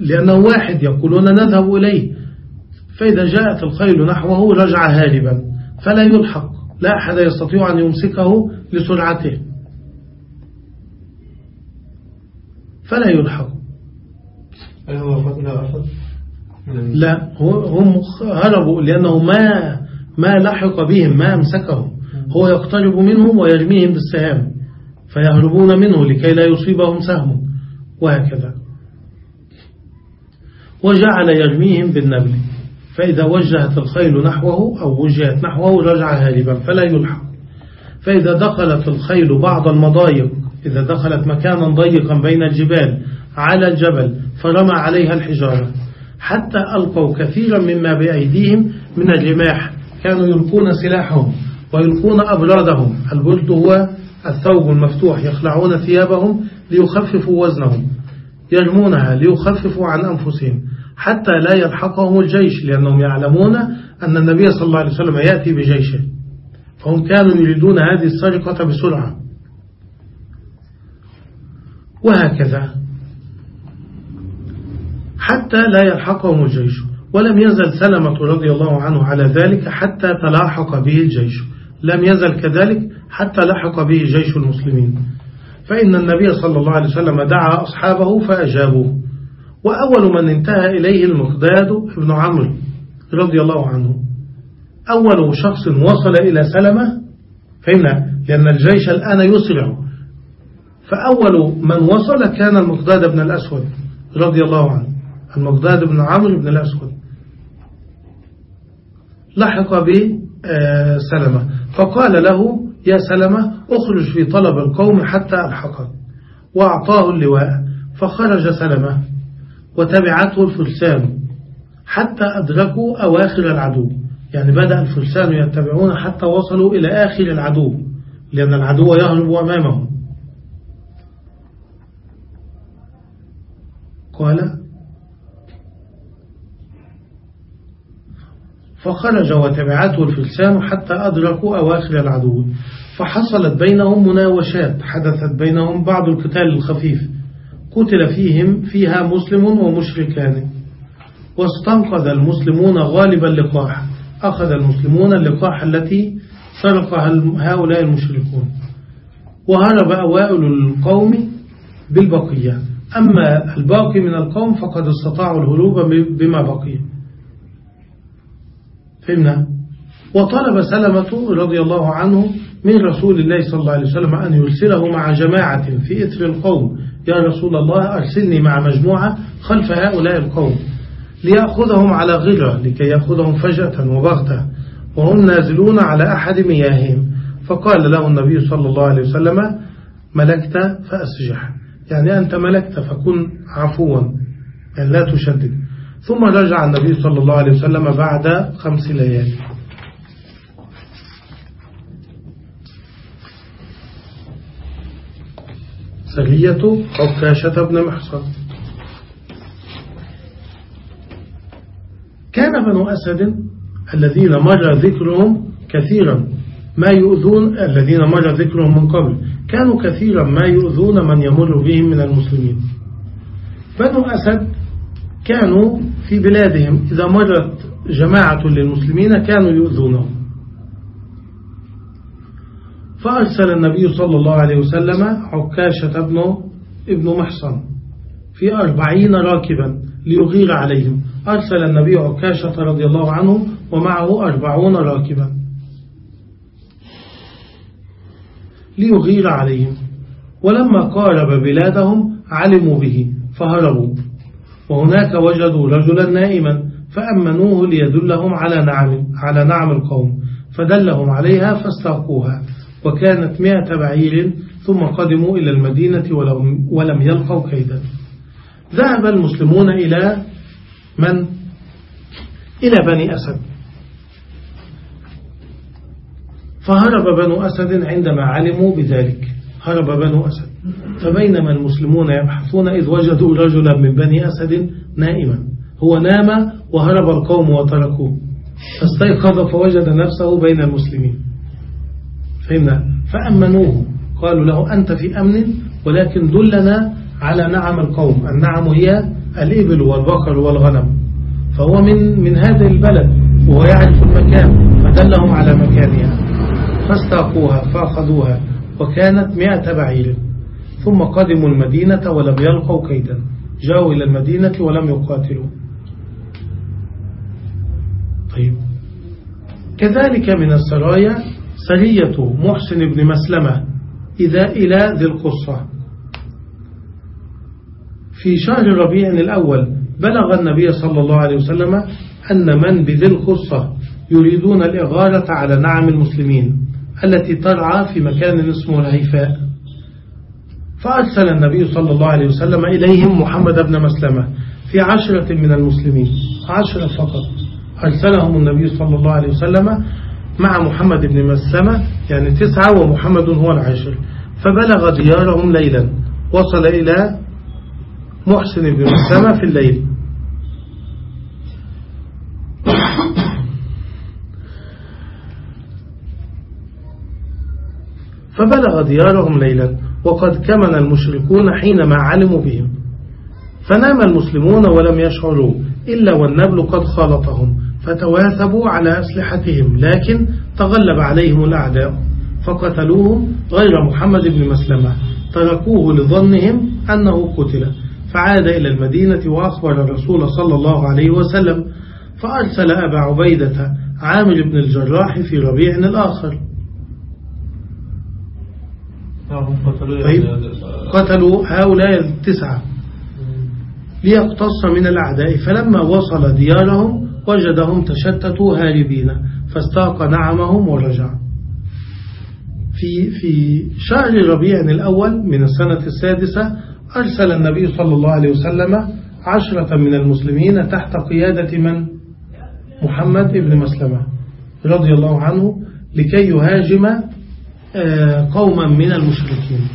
لأنه واحد يقولون نذهب إليه. فإذا جاءت الخيل نحوه رجع هاربا. فلا يلحق لا أحد يستطيع أن يمسكه لسرعته. فلا يلحق. لا هم هربوا لأنه ما ما لحق بهم ما أمسكهم. هو يقترب منهم ويرميهم بالسهام فيهربون منه لكي لا يصيبهم سهم وهكذا. وجعل يرميهم بالنبل فإذا وجهت الخيل نحوه أو وجهت نحوه رجع هاربا فلا يلحق. فإذا دخلت الخيل بعض المضايق إذا دخلت مكانا ضيقا بين الجبال على الجبل فرمى عليها الحجارة. حتى ألقوا كثيرا مما بأيديهم من الرماح. كانوا يلقون سلاحهم ويلقون أبرادهم. البرد هو الثوب المفتوح. يخلعون ثيابهم ليخففوا وزنهم. يرمونها ليخففوا عن أنفسهم. حتى لا يلحقهم الجيش لأنهم يعلمون أن النبي صلى الله عليه وسلم يأتي بجيشه. فهم كانوا يريدون هذه السرقة بسرعة. وهكذا. حتى لا يلحقهم الجيش ولم يزل سلمة رضي الله عنه على ذلك حتى تلاحق به الجيش. لم يزل كذلك حتى لحق به جيش المسلمين. فإن النبي صلى الله عليه وسلم دعا أصحابه فأجابوه. وأول من انتهى إليه المقداد بن عمرو رضي الله عنه. أول شخص وصل إلى سلمة فهمنا لأن الجيش الآن يسرع. فأول من وصل كان المقداد بن الأسود رضي الله عنه المقداد بن عمرو بن الأسود. لحق بسلمة فقال له يا سلمة أخرج في طلب القوم حتى ألحقك. وأعطاه اللواء فخرج سلمة وتبعته الفرسان حتى أدركوا أواخر العدو. يعني بدأ الفرسان يتبعون حتى وصلوا إلى آخر العدو لأن العدو يهرب أمامهم. قال فخرج وتبعته الفرسان حتى أدركوا أواخر العدو فحصلت بينهم مناوشات حدثت بينهم بعض القتال الخفيف قتل فيهم فيها مسلم ومشركان. واستنقذ المسلمون غالب اللقاح أخذ المسلمون اللقاح التي سرقها هؤلاء المشركون. وهرب أوائل القوم بالبقية. أما الباقي من القوم فقد استطاعوا الهروب بما بقي. فهمنا؟ وطلب سلمة رضي الله عنه من رسول الله صلى الله عليه وسلم أن يرسله مع جماعة في إثر القوم. يا رسول الله أرسلني مع مجموعة خلف هؤلاء القوم ليأخذهم على غرة لكي يأخذهم فجأة وبغتة وهم نازلون على أحد مياههم. فقال له النبي صلى الله عليه وسلم ملكت فأسجح. يعني أنت ملكت فكن عفوا يعني لا تشدد. ثم رجع النبي صلى الله عليه وسلم بعد خمس ليالي سرية عكاشة بن محصن. كان بنو أسد الذين مر ذكرهم كثيرا. ما يؤذون الذين مر ذكرهم من قبل. كانوا كثيرا ما يؤذون من يمر بهم من المسلمين. بنو أسد كانوا في بلادهم إذا مرت جماعة للمسلمين كانوا يؤذونهم. فأرسل النبي صلى الله عليه وسلم عكاشة ابن ابن محصن في أربعين راكبا ليغير عليهم. أرسل النبي عكاشة رضي الله عنه ومعه أربعون راكبا. ليغير عليهم. ولما قارب بلادهم علموا به فهربوا. وهناك وجدوا رجلا نائما فأمنوه ليدلهم على نعم, على نعم القوم. فدلهم عليها فاستاقوها. وكانت مئة بعير ثم قدموا إلى المدينة ولم, ولم يلقوا كيدا. ذهب المسلمون إلى من؟ إلى بني أسد. فهرب بنو أسد عندما علموا بذلك. هرب بنو أسد. فبينما المسلمون يبحثون إذ وجدوا رجلا من بني أسد نائما. هو نام وهرب القوم وتركوه. فاستيقظ فوجد نفسه بين المسلمين. فهمنا فأمنوه. قالوا له أنت في أمن ولكن دلنا على نعم القوم. النعم هي الإبل والبقر والغنم. فهو من من هذا البلد وهو يعرف المكان فدلهم على مكانها. فاستاقوها فأخذوها وكانت مئة بعير. ثم قدموا المدينة ولم يلقوا كيدا. جاءوا إلى المدينة ولم يقاتلوا. طيب. كذلك من السرايا سرية محسن بن مسلمة إذا إلى ذي القصة. في شهر ربيع الأول بلغ النبي صلى الله عليه وسلم أن من بذي القصة يريدون الإغارة على نعم المسلمين. التي ترعى في مكان اسمه الهيفاء. فأرسل النبي صلى الله عليه وسلم إليهم محمد بن مسلمة في عشرة من المسلمين عشرة فقط. أرسلهم النبي صلى الله عليه وسلم مع محمد بن مسلمة يعني تسعة ومحمد هو العاشر. فبلغ ديارهم ليلا وصل إلى محسن بن مسلمة في الليل. فبلغ ديارهم ليلا وقد كمن المشركون حينما علموا بهم. فنام المسلمون ولم يشعروا إلا والنبل قد خالطهم فتواثبوا على أسلحتهم لكن تغلب عليهم الأعداء فقتلوهم غير محمد بن مسلمة. تركوه لظنهم أنه قتل. فعاد إلى المدينة وأخبر الرسول صلى الله عليه وسلم فأرسل أبا عبيدة عامر بن الجراح في ربيع الآخر. طيب. قتلوا هؤلاء التسعة. ليقتص من الأعداء. فلما وصل ديارهم وجدهم تشتتوا هاربين. فاستاق نعمهم ورجع. في في شهر ربيع الأول من السنة السادسة أرسل النبي صلى الله عليه وسلم عشرة من المسلمين تحت قيادة من؟ محمد بن مسلمة رضي الله عنه لكي يهاجم قوما من المشركين.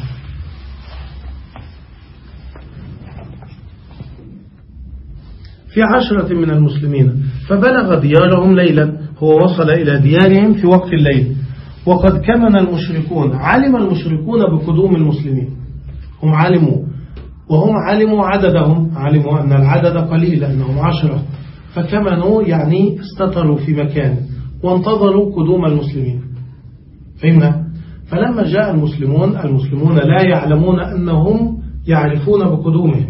في عشرة من المسلمين. فبلغ ديارهم ليلا. هو وصل إلى ديارهم في وقت الليل. وقد كمن المشركون. علم المشركون بقدوم المسلمين. هم علموا. وهم علموا عددهم. علموا أن العدد قليل أنهم عشرة. فكمنوا يعني استطروا في مكان. وانتظروا قدوم المسلمين. فهمنا؟ فلما جاء المسلمون المسلمون لا يعلمون أنهم يعرفون بقدومهم.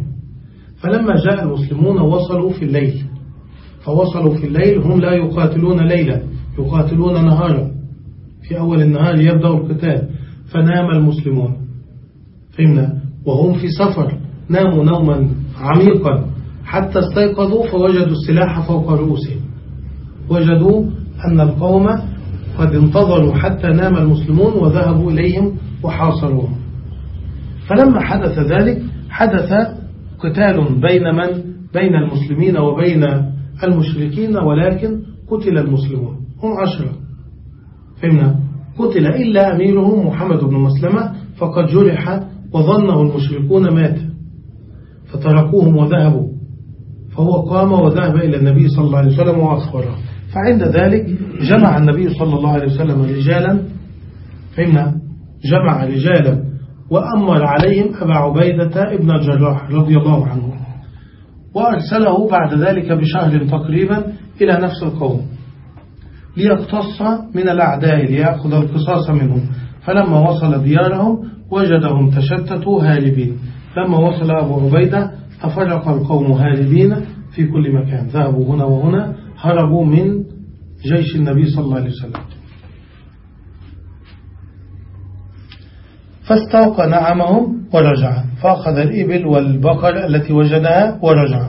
فلما جاء المسلمون وصلوا في الليل. فوصلوا في الليل هم لا يقاتلون ليلا يقاتلون نهارا. في أول النهار يبدأ القتال. فنام المسلمون. فهمنا؟ وهم في سفر. ناموا نوما عميقا. حتى استيقظوا فوجدوا السلاح فوق رؤوسهم. وجدوا أن القوم قد انتظروا حتى نام المسلمون وذهبوا إليهم وحاصروهم. فلما حدث ذلك حدث قتال بين من؟ بين المسلمين وبين المشركين ولكن قتل المسلمون. هم عشرة. فهمنا؟ قتل إلا أميرهم محمد بن مسلمة فقد جرح وظنه المشركون مات. فتركوهم وذهبوا. فهو قام وذهب إلى النبي صلى الله عليه وسلم وأخبره. فعند ذلك جمع النبي صلى الله عليه وسلم رجالا فهمنا جمع رجالا وأمر عليهم أبا عبيدة ابن الجراح رضي الله عنه وأرسله بعد ذلك بشهر تقريبا إلى نفس القوم ليقتص من الأعداء ليأخذ القصاص منهم. فلما وصل ديارهم وجدهم تشتتوا هاربين لما وصل أبو عبيدة تفرق القوم هاربين في كل مكان. ذهبوا هنا وهنا هربوا من جيش النبي صلى الله عليه وسلم. فاستوق نعمهم ورجع. فأخذ الإبل والبقر التي وجدها ورجع.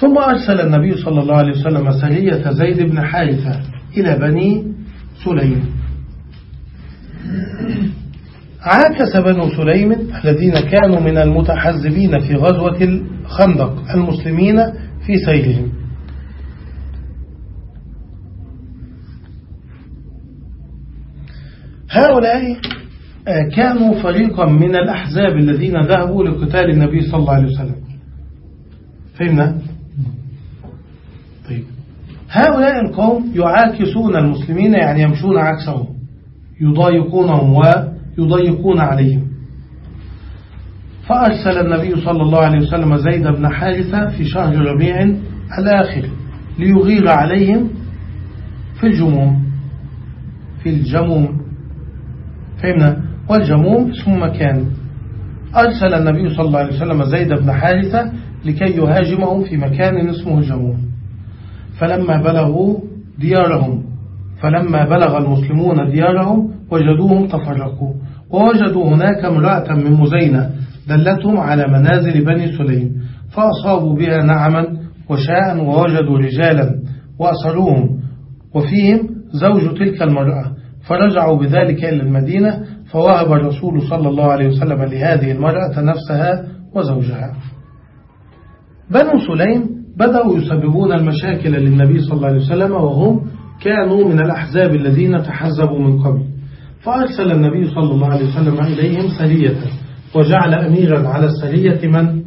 ثم أرسل النبي صلى الله عليه وسلم سرية زيد بن حارثة إلى بني سليم. عاكس بنو سليم الذين كانوا من المتحزبين في غزوة الخندق المسلمين في سيرهم هؤلاء آه، كانوا فريقا من الأحزاب الذين ذهبوا لقتال النبي صلى الله عليه وسلم. فهمنا؟ طيب. هؤلاء القوم يعاكسون المسلمين يعني يمشون عكسهم يضايقونهم ويضيقون عليهم. فأرسل النبي صلى الله عليه وسلم زيد بن حارثة في شهر ربيع الآخر ليغير عليهم في الجموم في الجموم. فهمنا؟ والجموم اسم مكان أرسل النبي صلى الله عليه وسلم زيد بن حارثة لكي يهاجمهم في مكان اسمه الجموم فلما بلغوا ديارهم فلما بلغ المسلمون ديارهم وجدوهم تفرقوا. ووجدوا هناك امرأة من مزينة دلتهم على منازل بني سليم فأصابوا بها نعما وشاء ووجدوا رجالا وأصلوهم وفيهم زوج تلك المرأة فرجعوا بذلك إلى المدينة فوهب الرسول صلى الله عليه وسلم لهذه المرأة نفسها وزوجها. بنو سليم بدأوا يسببون المشاكل للنبي صلى الله عليه وسلم وهم كانوا من الأحزاب الذين تحزبوا من قبل. فأرسل النبي صلى الله عليه وسلم إليهم سرية وجعل أميرا على السرية من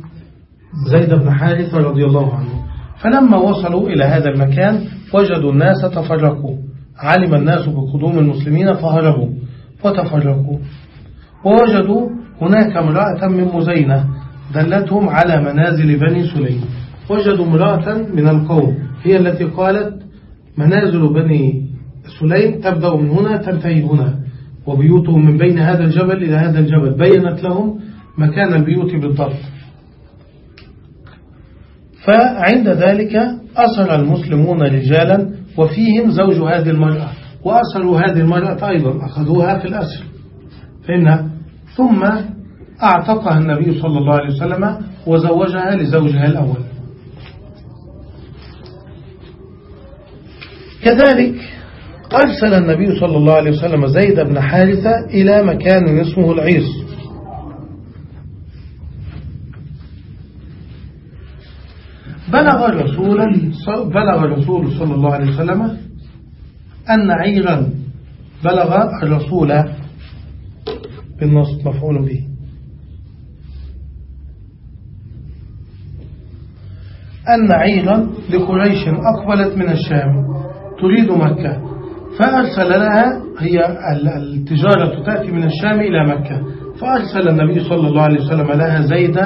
زيد بن حارث رضي الله عنه. فلما وصلوا إلى هذا المكان وجدوا الناس تفرقوا. علم الناس بقدوم المسلمين فهربوا وتفرقوا. ووجدوا هناك امرأة من مزينة دلتهم على منازل بني سليم. وجدوا امرأة من القوم هي التي قالت منازل بني سليم تبدأ من هنا تنتهي هنا. وبيوتهم من بين هذا الجبل إلى هذا الجبل. بينت لهم مكان البيوت بالضبط. فعند ذلك أسر المسلمون رجالا وفيهم زوج هذه المرأة. وأسروا هذه المرأة أيضا أخذوها في الأسر فإنها ثم أعتقها النبي صلى الله عليه وسلم وزوجها لزوجها الأول. كذلك أرسل النبي صلى الله عليه وسلم زيد بن حارثة إلى مكان اسمه العيص بلغ الرسول بلغ الرسول صلى الله عليه وسلم أن عيرا بلغ الرسول بالنص مفعول به. أن عيرا لقريش أقبلت من الشام تريد مكة. فأرسل لها هي التجارة تأتي من الشام إلى مكة. فأرسل النبي صلى الله عليه وسلم لها زيد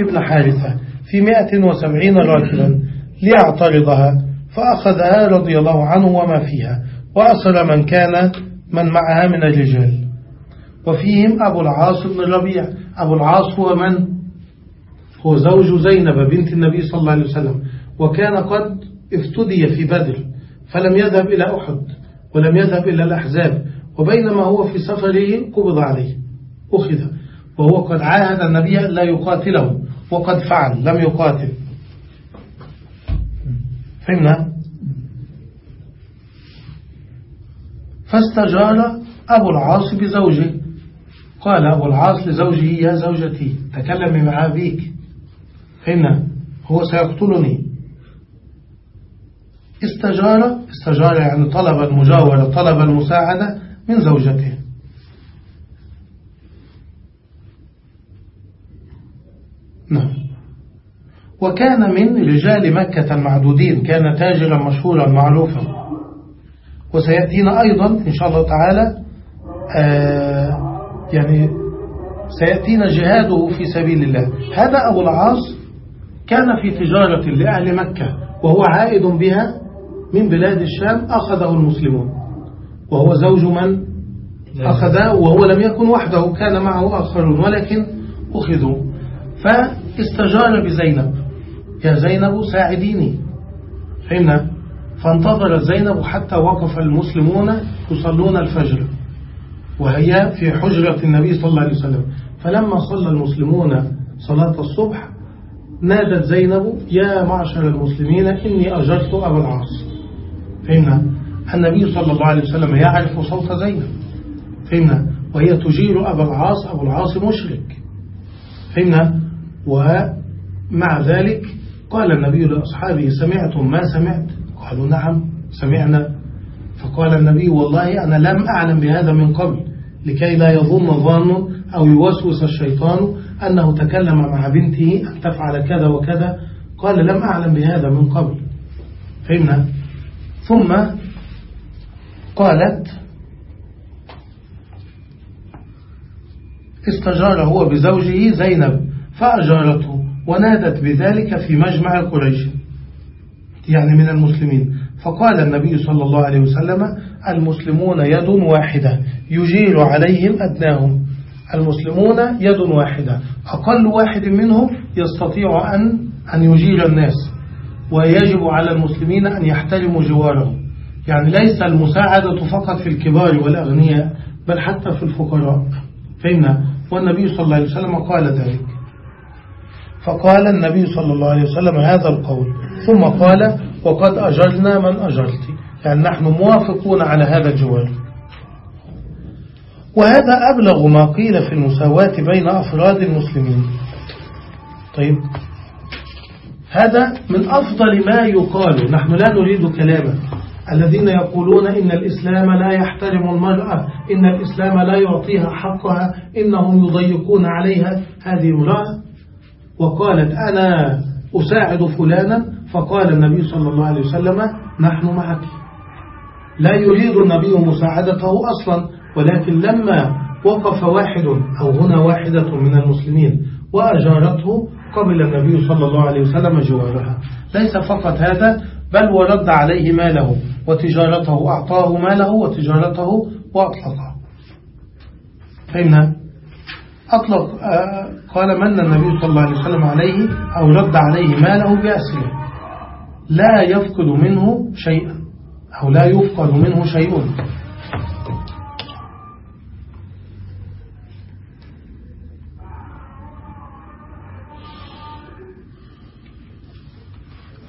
ابن حارثة في مئة وسبعين راكبا ليعترضها فأخذها رضي الله عنه وما فيها وأسر من كان من معها من الرجال. وفيهم أبو العاص بن الربيع أبو العاص هو من؟ هو زوج زينب بنت النبي صلى الله عليه وسلم وكان قد افتدي في بدر فلم يذهب إلى أحد. ولم يذهب إلى الأحزاب وبينما هو في سفره قبض عليه أخذ. وهو قد عاهد النبي لا يقاتله وقد فعل لم يقاتل. فهمنا؟ فاستجار أبو العاص بزوجه. قال أبو العاص لزوجه يا زوجتي تكلمي مع أبيك. فهمنا؟ هو سيقتلني. استجار استجار يعني طلب المجاورة طلب المساعدة من زوجته. نعم. وكان من رجال مكة المعدودين كان تاجرا مشهورا معروفا. وسيأتينا أيضا إن شاء الله تعالى آه يعني سيأتينا جهاده في سبيل الله. هذا أبو العاص كان في تجارة لأهل مكة وهو عائد بها من بلاد الشام أخذه المسلمون. وهو زوج من؟ أخذه وهو لم يكن وحده كان معه آخرون ولكن أخذوا فاستجار بزينب. يا زينب ساعديني. فهمنا؟ فانتظرت زينب حتى وقف المسلمون يصلون الفجر. وهي في حجرة النبي صلى الله عليه وسلم. فلما صلى المسلمون صلاة الصبح نادت زينب يا معشر المسلمين إني أجرت أبا العاص. فهمنا؟ النبي صلى الله عليه وسلم يعرف صوت زينب. فهمنا؟ وهي تجير أبا العاص أبو العاص مشرك. فهمنا؟ ومع ذلك قال النبي لأصحابه سمعتم ما سمعت؟ قالوا نعم سمعنا. فقال النبي والله أنا لم أعلم بهذا من قبل لكي لا يظن ظان أو يوسوس الشيطان أنه تكلم مع بنته أن تفعل كذا وكذا. قال لم أعلم بهذا من قبل. فهمنا؟ ثم قالت استجار هو بزوجه زينب فأجارته ونادت بذلك في مجمع قريش يعني من المسلمين. فقال النبي صلى الله عليه وسلم المسلمون يد واحدة يجير عليهم أدناهم. المسلمون يد واحدة أقل واحد منهم يستطيع أن أن يجير الناس. ويجب على المسلمين أن يحترموا جوارهم. يعني ليس المساعدة فقط في الكبار والأغنياء بل حتى في الفقراء. فهمنا والنبي صلى الله عليه وسلم قال ذلك. فقال النبي صلى الله عليه وسلم هذا القول. ثم قال وقد أجرنا من أجرت. يعني نحن موافقون على هذا الجوار وهذا أبلغ ما قيل في المساواة بين أفراد المسلمين. طيب. هذا من أفضل ما يقال. نحن لا نريد كلاما الذين يقولون إن الإسلام لا يحترم المرأة إن الإسلام لا يعطيها حقها إنهم يضيقون عليها. هذه امرأة وقالت أنا أساعد فلانا. فقال النبي صلى الله عليه وسلم نحن معك. لا يريد النبي مساعدته أصلا ولكن لما وقف واحد أو هنا واحدة من المسلمين وأجارته قبل النبي صلى الله عليه وسلم جوارها. ليس فقط هذا بل ورد عليه ماله وتجارته أعطاه ماله وتجارته وأطلقه. فهمنا؟ أطلق آه، قال من النبي صلى الله عليه وسلم عليه أو رد عليه ماله بأسره. لا يفقد منه شيئا أو لا يفقد منه شيء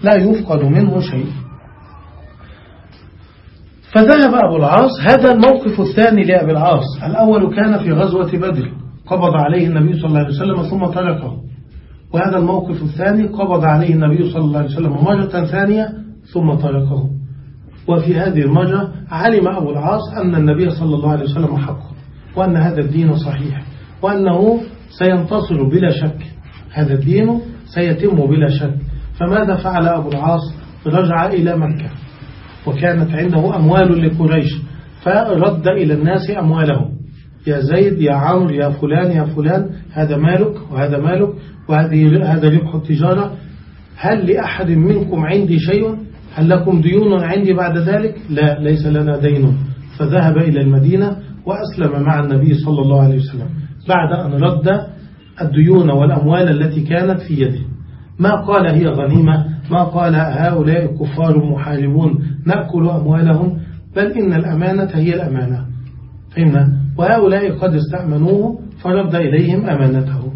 لا يفقد منه شيء. فذهب أبو العاص هذا الموقف الثاني لأبي العاص. الأول كان في غزوة بدر قبض عليه النبي صلى الله عليه وسلم ثم تركه. وهذا الموقف الثاني قبض عليه النبي صلى الله عليه وسلم مرة ثانية ثم تركه. وفي هذه المرة علم أبو العاص أن النبي صلى الله عليه وسلم حق وأن هذا الدين صحيح وأنه سينتصر بلا شك. هذا الدين سيتم بلا شك. فماذا فعل أبو العاص؟ رجع إلى مكة. وكانت عنده أموال لقريش فرد إلى الناس أموالهم. يا زيد يا عمرو يا فلان يا فلان هذا مالك وهذا مالك وهذه هذا ربح التجارة. هل لأحد منكم عندي شيء؟ هل لكم ديون عندي بعد ذلك؟ لا ليس لنا دين. فذهب إلى المدينة وأسلم مع النبي صلى الله عليه وسلم. بعد أن رد الديون والأموال التي كانت في يده. ما قال هي غنيمة ما قال هؤلاء كفار محاربون نأكل أموالهم بل إن الأمانة هي الأمانة. فهمنا؟ وهؤلاء قد استأمنوه فرد إليهم أمانته.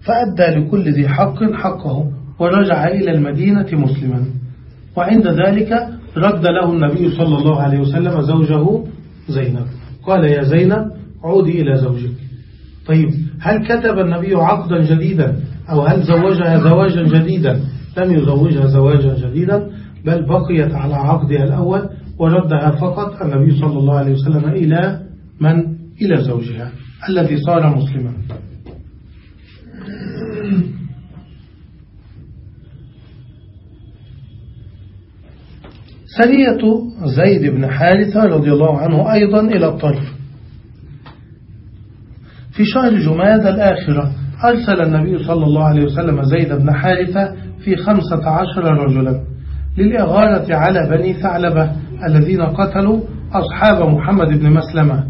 فأدى لكل ذي حق حقه ورجع إلى المدينة مسلما. وعند ذلك رد له النبي صلى الله عليه وسلم زوجه زينب. قال يا زينب عودي إلى زوجك. طيب هل كتب النبي عقدا جديدا؟ أو هل زوجها زواجا جديدا؟ لم يزوجها زواجا جديدا بل بقيت على عقدها الأول وردها فقط النبي صلى الله عليه وسلم إلى من؟ إلى زوجها الذي صار مسلما. سرية زيد بن حارثة رضي الله عنه أيضا إلى الطرف في شهر جماد الآخرة أرسل النبي صلى الله عليه وسلم زيد بن حارثة في خمسة عشر رجلا للإغارة على بني ثعلبة الذين قتلوا أصحاب محمد بن مسلمة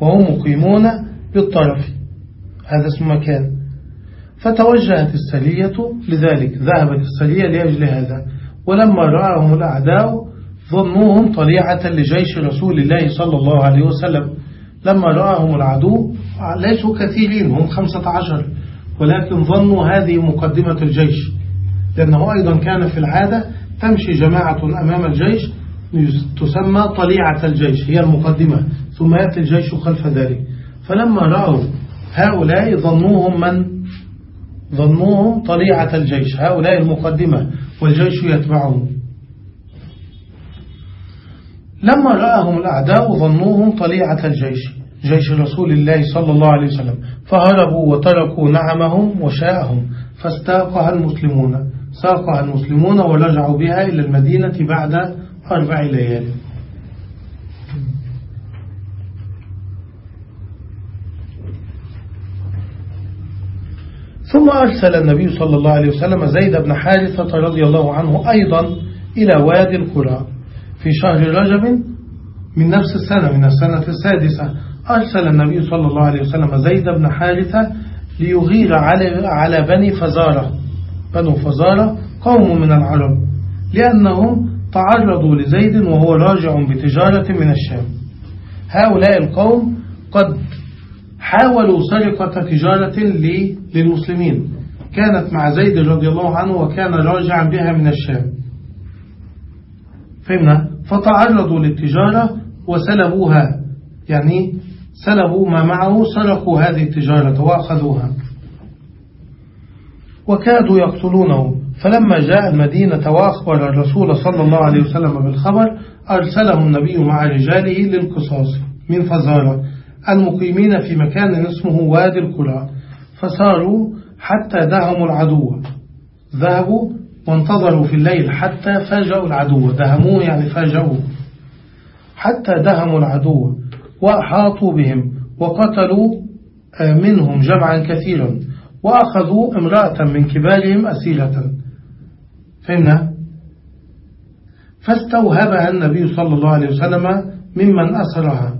وهم مقيمون بالطرف. هذا اسم مكان. فتوجهت السرية لذلك ذهبت السرية لأجل هذا ولما رأهم الأعداء ظنوهم طليعة لجيش رسول الله صلى الله عليه وسلم. لما رأهم العدو ليسوا كثيرين هم خمسة عشر. ولكن ظنوا هذه مقدمة الجيش. لأنه أيضا كان في العادة تمشي جماعة أمام الجيش تسمى طليعة الجيش هي المقدمة. ثم يأتي الجيش خلف ذلك. فلما رأوا هؤلاء ظنوهم من؟ ظنوهم طليعة الجيش هؤلاء المقدمة والجيش يتبعهم. لما رأهم الأعداء ظنوهم طليعة الجيش. جيش رسول الله صلى الله عليه وسلم. فهربوا وتركوا نعمهم وشاءهم. فاستاقها المسلمون. ساقها المسلمون ورجعوا بها إلى المدينة بعد أربع ليال. ثم أرسل النبي صلى الله عليه وسلم زيد بن حارثة رضي الله عنه أيضا إلى وادي القرى في شهر رجب من نفس السنة من السنة السادسة. أرسل النبي صلى الله عليه وسلم زيد بن حارثة ليغير على على بني فزارة. بنو فزارة قوم من العرب لأنهم تعرضوا لزيد وهو راجع بتجارة من الشام. هؤلاء القوم قد حاولوا سرقة تجارة للمسلمين. كانت مع زيد رضي الله عنه وكان راجعا بها من الشام. فهمنا؟ فتعرضوا للتجارة وسلبوها. يعني سلبوا ما معه سرقوا هذه التجارة وأخذوها. وكادوا يقتلونه. فلما جاء المدينة وأخبر الرسول صلى الله عليه وسلم بالخبر أرسله النبي مع رجاله للقصاص من فزارة المقيمين في مكان اسمه وادي القرى فصاروا حتى دهموا العدو. ذهبوا وانتظروا في الليل حتى فاجأوا العدو. دهموه يعني فاجأوه. حتى دهموا العدو. وأحاطوا بهم وقتلوا آه، منهم جمعا كثيرا وأخذوا امرأة من كبارهم أسيرة فهمنا فاستوهبها النبي صلى الله عليه وسلم ممن أسرها.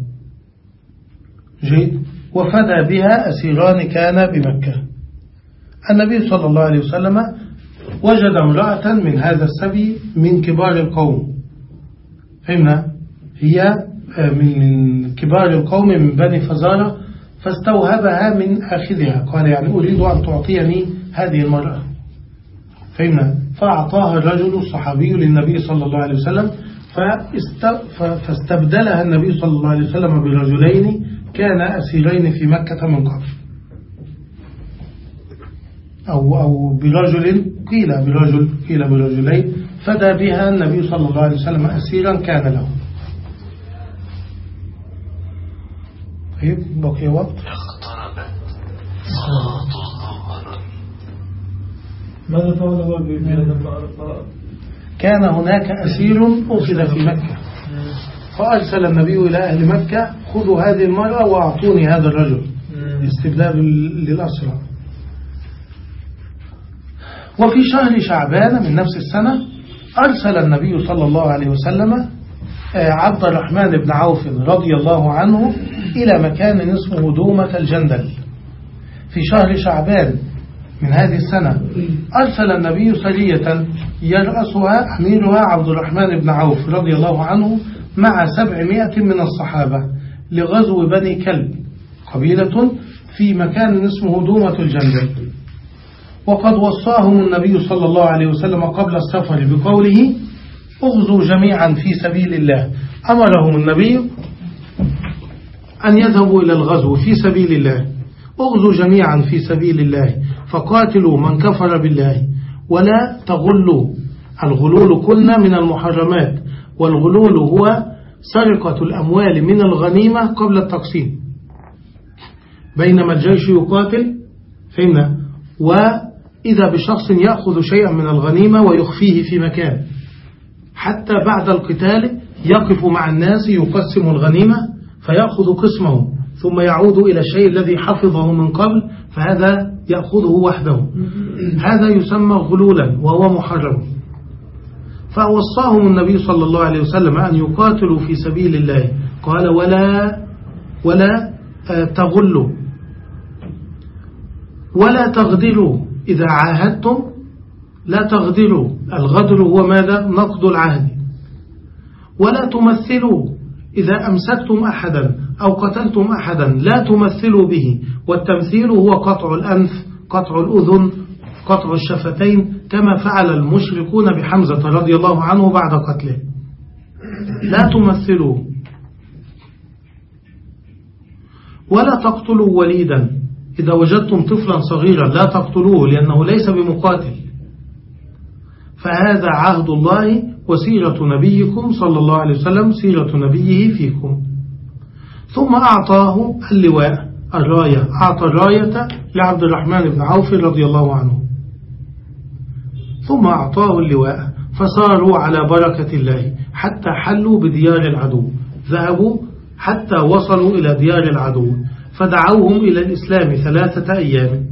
جيد. وفدى بها أسيران كان بمكة. النبي صلى الله عليه وسلم وجد امرأة من هذا السبي من كبار القوم. فهمنا هي من كبار القوم من بني فزارة فاستوهبها من آخذها. قال يعني أريد أن تعطيني هذه المرأة. فهمنا فأعطاها الرجل الصحابي للنبي صلى الله عليه وسلم فاستبدلها النبي صلى الله عليه وسلم برجلين كان أسيرين في مكة من قبل. أو, أو برجل قيل برجل قيل برجلين فدى بها النبي صلى الله عليه وسلم أسيرا كان له طيب بقي وقت؟ ماذا فعل بهذا كان هناك أسير أخذ في مكة. فأرسل النبي إلى أهل مكة خذوا هذه المرأة وأعطوني هذا الرجل. استبدال للأسرى وفي شهر شعبان من نفس السنة أرسل النبي صلى الله عليه وسلم عبد الرحمن بن عوف رضي الله عنه إلى مكان اسمه دومة الجندل. في شهر شعبان من هذه السنة أرسل النبي سرية يرأسها أميرها عبد الرحمن بن عوف رضي الله عنه مع سبعمائة من الصحابة لغزو بني كلب قبيلة في مكان اسمه دومة الجندل. وقد وصاهم النبي صلى الله عليه وسلم قبل السفر بقوله اغزوا جميعا في سبيل الله. أمرهم النبي أن يذهبوا إلى الغزو في سبيل الله. اغزوا جميعا في سبيل الله. فقاتلوا من كفر بالله. ولا تغلوا. الغلول كنا من المحرمات. والغلول هو سرقة الأموال من الغنيمة قبل التقسيم. بينما الجيش يقاتل فهمنا؟ وإذا بشخص يأخذ شيئا من الغنيمة ويخفيه في مكان. حتى بعد القتال يقف مع الناس يقسم الغنيمة فيأخذ قسمه ثم يعود إلى الشيء الذي حفظه من قبل فهذا يأخذه وحده. هذا يسمى غلولا وهو محرم. فوصاهم النبي صلى الله عليه وسلم أن يقاتلوا في سبيل الله. قال ولا ولا آه، تغلوا. ولا تغدروا إذا عاهدتم لا تغدروا الغدر هو ماذا؟ نقض العهد. ولا تمثلوا. إذا أمسكتم أحدا أو قتلتم أحدا لا تمثلوا به. والتمثيل هو قطع الأنف قطع الأذن قطع الشفتين كما فعل المشركون بحمزة رضي الله عنه بعد قتله. لا تمثلوا. ولا تقتلوا وليدا. إذا وجدتم طفلا صغيرا لا تقتلوه لأنه ليس بمقاتل. فهذا عهد الله وسيرة نبيكم صلى الله عليه وسلم سيرة نبيه فيكم. ثم أعطاه اللواء الراية أعطى الراية لعبد الرحمن بن عوف رضي الله عنه. ثم أعطاه اللواء فصاروا على بركة الله حتى حلوا بديار العدو. ذهبوا حتى وصلوا إلى ديار العدو فدعوهم إلى الإسلام ثلاثة أيام.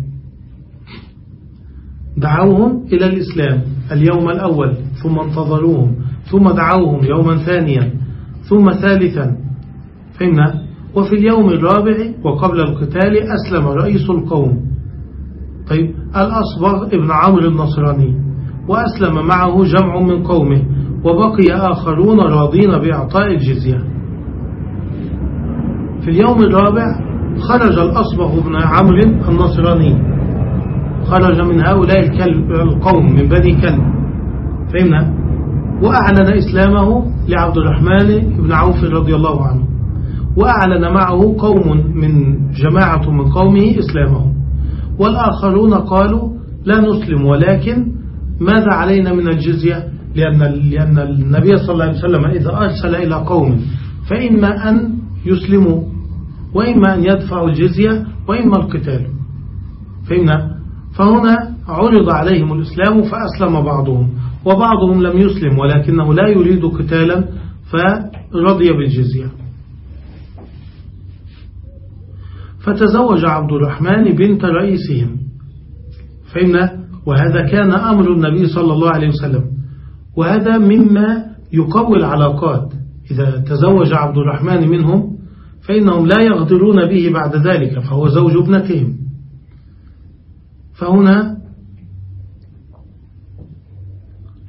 دعوهم إلى الإسلام. اليوم الأول ثم انتظروهم ثم دعوهم يوما ثانيا ثم ثالثا. فهمنا وفي اليوم الرابع وقبل القتال أسلم رئيس القوم. طيب الأصبغ ابن عمرو النصراني وأسلم معه جمع من قومه وبقي آخرون راضين بإعطاء الجزية. في اليوم الرابع خرج الأصبغ بن عمرو النصراني. خرج من هؤلاء القوم من بني كلب. فهمنا؟ وأعلن إسلامه لعبد الرحمن بن عوف رضي الله عنه. وأعلن معه قوم من جماعة من قومه إسلامه والآخرون قالوا لا نسلم ولكن ماذا علينا من الجزية؟ لأن, لأن النبي صلى الله عليه وسلم إذا أرسل إلى قوم فإما أن يسلموا وإما أن يدفعوا الجزية وإما القتال. فهمنا؟ فهنا عرض عليهم الإسلام فأسلم بعضهم وبعضهم لم يسلم ولكنه لا يريد قتالا فرضي بالجزية. فتزوج عبد الرحمن بنت رئيسهم. فهمنا؟ وهذا كان أمر النبي صلى الله عليه وسلم. وهذا مما يقوي العلاقات. إذا تزوج عبد الرحمن منهم فإنهم لا يغدرون به بعد ذلك فهو زوج ابنتهم. فهنا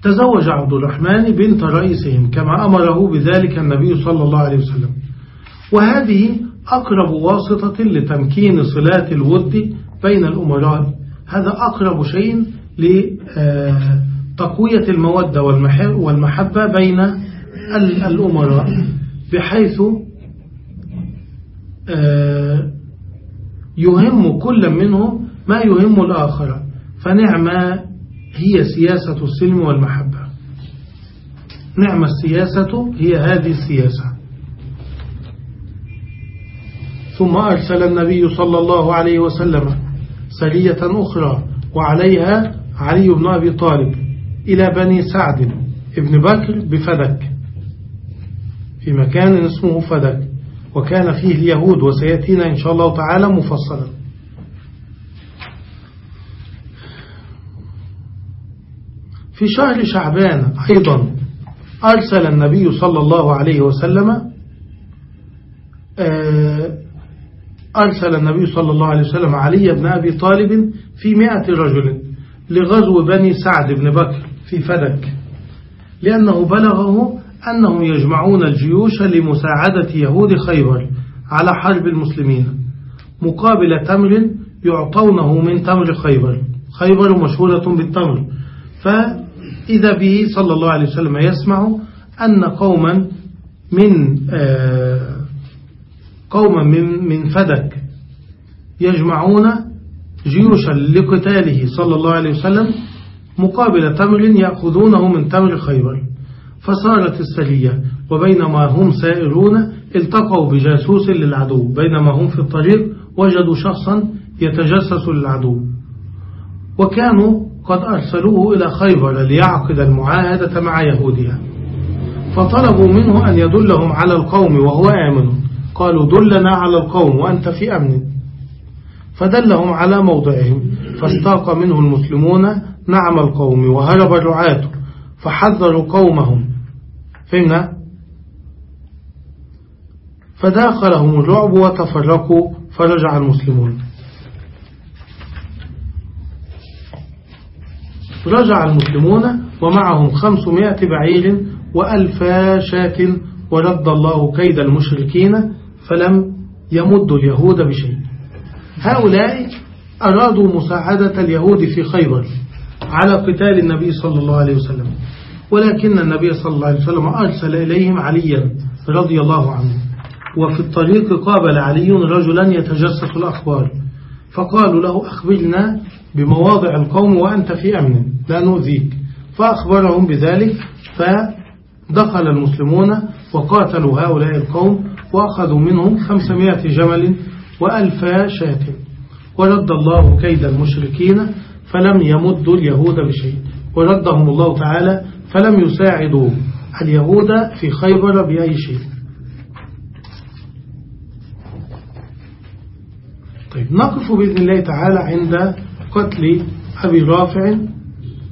تزوج عبد الرحمن بنت رئيسهم كما أمره بذلك النبي صلى الله عليه وسلم. وهذه أقرب واسطة لتمكين صلات الود بين الأمراء. هذا أقرب شيء لتقوية المودة والمحبة بين الأمراء. بحيث آه، يهم كل منهم ما يهم الآخر فنعم هي سياسة السلم والمحبة. نعم السياسة هي هذه السياسة. ثم أرسل النبي صلى الله عليه وسلم سرية أخرى وعليها علي بن أبي طالب إلى بني سعد ابن بكر بفدك في مكان اسمه فدك وكان فيه اليهود وسيأتينا إن شاء الله تعالى مفصلا. في شهر شعبان أيضا أرسل النبي صلى الله عليه وسلم آه، أرسل النبي صلى الله عليه وسلم علي بن أبي طالب في مئة رجل لغزو بني سعد بن بكر في فدك لأنه بلغه أنهم يجمعون الجيوش لمساعدة يهود خيبر على حرب المسلمين مقابل تمر يعطونه من تمر خيبر خيبر مشهورة بالتمر فإذا به صلى الله عليه وسلم يسمع أن قوما من آه، قوما من من فدك يجمعون جيوشا لقتاله صلى الله عليه وسلم مقابل تمر يأخذونه من تمر خيبر. فصارت السرية وبينما هم سائرون التقوا بجاسوس للعدو. بينما هم في الطريق وجدوا شخصا يتجسس للعدو. وكانوا قد أرسلوه إلى خيبر ليعقد المعاهدة مع يهودها. فطلبوا منه أن يدلهم على القوم وهو آمن. قالوا دلنا على القوم وأنت في أمن. فدلهم على موضعهم. فاستاق منه المسلمون نعم القوم وهرب الرعاة. فحذروا قومهم. فهمنا؟ فداخلهم الرعب وتفرقوا فرجع المسلمون. رجع المسلمون ومعهم خمسمائة بعير وألفا شاة ورد الله كيد المشركين فلم يمد اليهود بشيء. هؤلاء أرادوا مساعدة اليهود في خيبر على قتال النبي صلى الله عليه وسلم ولكن النبي صلى الله عليه وسلم أرسل إليهم عليا رضي الله عنه وفي الطريق قابل علي رجلا يتجسس الأخبار فقالوا له أخبرنا بمواضع القوم وأنت في أمن. لا نؤذيك فأخبرهم بذلك فدخل المسلمون وقاتلوا هؤلاء القوم وأخذوا منهم خمسمائة جمل وألفا شاة. ورد الله كيد المشركين فلم يمدوا اليهود بشيء. وردهم الله تعالى فلم يساعدوا اليهود في خيبر بأي شيء. طيب نقف بإذن الله تعالى عند قتل أبي رافع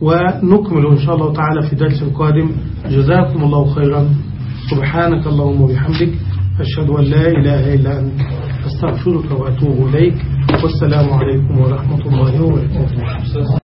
ونكمل إن شاء الله تعالى في درس قادم. جزاكم الله خيرا. سبحانك اللهم وبحمدك. أشهد أن لا إله إلا أنت. أستغفرك وأتوب إليك. والسلام عليكم ورحمة الله وبركاته.